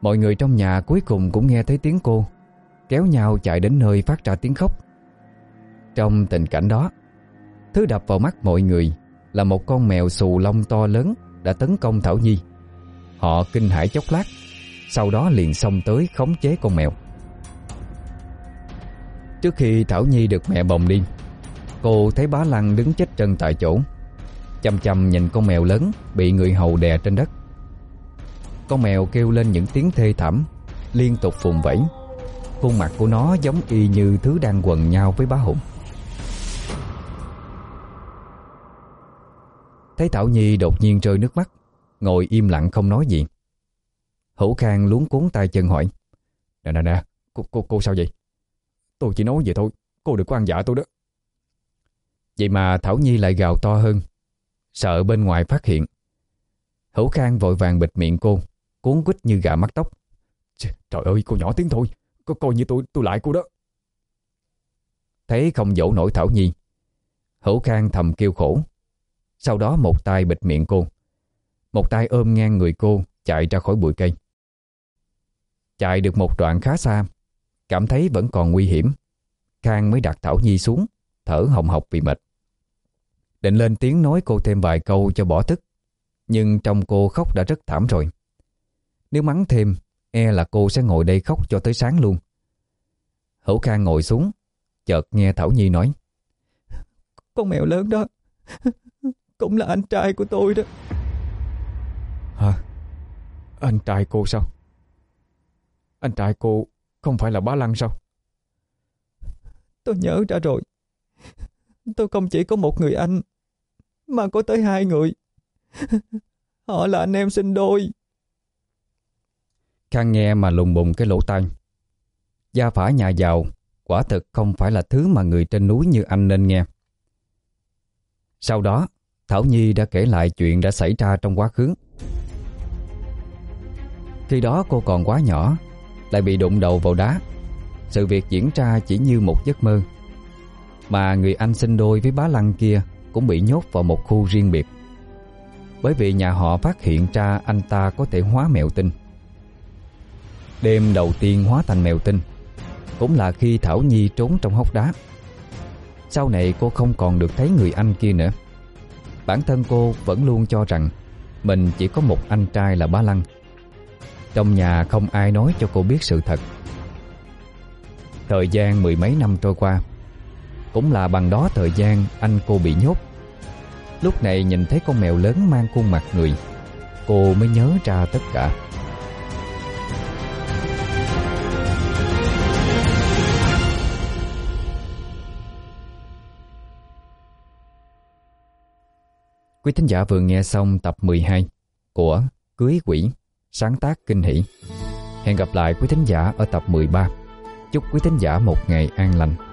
Mọi người trong nhà cuối cùng cũng nghe thấy tiếng cô. Kéo nhau chạy đến nơi phát ra tiếng khóc. Trong tình cảnh đó, Thứ đập vào mắt mọi người Là một con mèo xù lông to lớn Đã tấn công Thảo Nhi. Họ kinh hãi chốc lát, Sau đó liền xông tới khống chế con mèo. Trước khi Thảo Nhi được mẹ bồng đi, Cô thấy bá Lăng đứng chết chân tại chỗ, Chăm chăm nhìn con mèo lớn Bị người hầu đè trên đất. Con mèo kêu lên những tiếng thê thảm, Liên tục phùng vẫy. Khuôn mặt của nó giống y như thứ đang quần nhau với bá Hùng. Thấy Thảo Nhi đột nhiên rơi nước mắt Ngồi im lặng không nói gì. Hữu Khang luống cuốn tay chân hỏi Nè nè nè cô, cô, cô sao vậy? Tôi chỉ nói vậy thôi Cô đừng có ăn dạ tôi đó. Vậy mà Thảo Nhi lại gào to hơn Sợ bên ngoài phát hiện. Hữu Khang vội vàng bịt miệng cô Cuốn quýt như gà mắt tóc. Trời ơi cô nhỏ tiếng thôi có coi như tôi tôi lại cô đó. Thấy không dỗ nổi Thảo Nhi, Hữu Khang thầm kêu khổ. Sau đó một tay bịt miệng cô, Một tay ôm ngang người cô, Chạy ra khỏi bụi cây. Chạy được một đoạn khá xa, Cảm thấy vẫn còn nguy hiểm. Khang mới đặt Thảo Nhi xuống, Thở hồng hộc vì mệt. Định lên tiếng nói cô thêm vài câu cho bỏ thức, Nhưng trong cô khóc đã rất thảm rồi. Nếu mắng thêm E là cô sẽ ngồi đây khóc cho tới sáng luôn Hữu Khang ngồi xuống Chợt nghe Thảo Nhi nói Con mèo lớn đó Cũng là anh trai của tôi đó Hả? Anh trai cô sao? Anh trai cô không phải là bá lăng sao? Tôi nhớ ra rồi Tôi không chỉ có một người anh Mà có tới hai người Họ là anh em sinh đôi Khang nghe mà lùng bùng cái lỗ tai. Gia phả nhà giàu, Quả thực không phải là thứ mà người trên núi như anh nên nghe. Sau đó, Thảo Nhi đã kể lại chuyện đã xảy ra trong quá khứ. Khi đó cô còn quá nhỏ, Lại bị đụng đầu vào đá. Sự việc diễn ra chỉ như một giấc mơ. Mà người anh sinh đôi với bá lăng kia Cũng bị nhốt vào một khu riêng biệt. Bởi vì nhà họ phát hiện ra anh ta có thể hóa mẹo tinh. Đêm đầu tiên hóa thành mèo tinh, Cũng là khi Thảo Nhi trốn trong hốc đá. Sau này cô không còn được thấy người anh kia nữa. Bản thân cô vẫn luôn cho rằng Mình chỉ có một anh trai là Bá Lăng. Trong nhà không ai nói cho cô biết sự thật. Thời gian mười mấy năm trôi qua, Cũng là bằng đó thời gian anh cô bị nhốt. Lúc này nhìn thấy con mèo lớn mang khuôn mặt người, Cô mới nhớ ra tất cả. Quý thính giả vừa nghe xong tập 12 của Cưới Quỷ, sáng tác kinh hỷ. Hẹn gặp lại quý thính giả ở tập 13. Chúc quý thính giả một ngày an lành.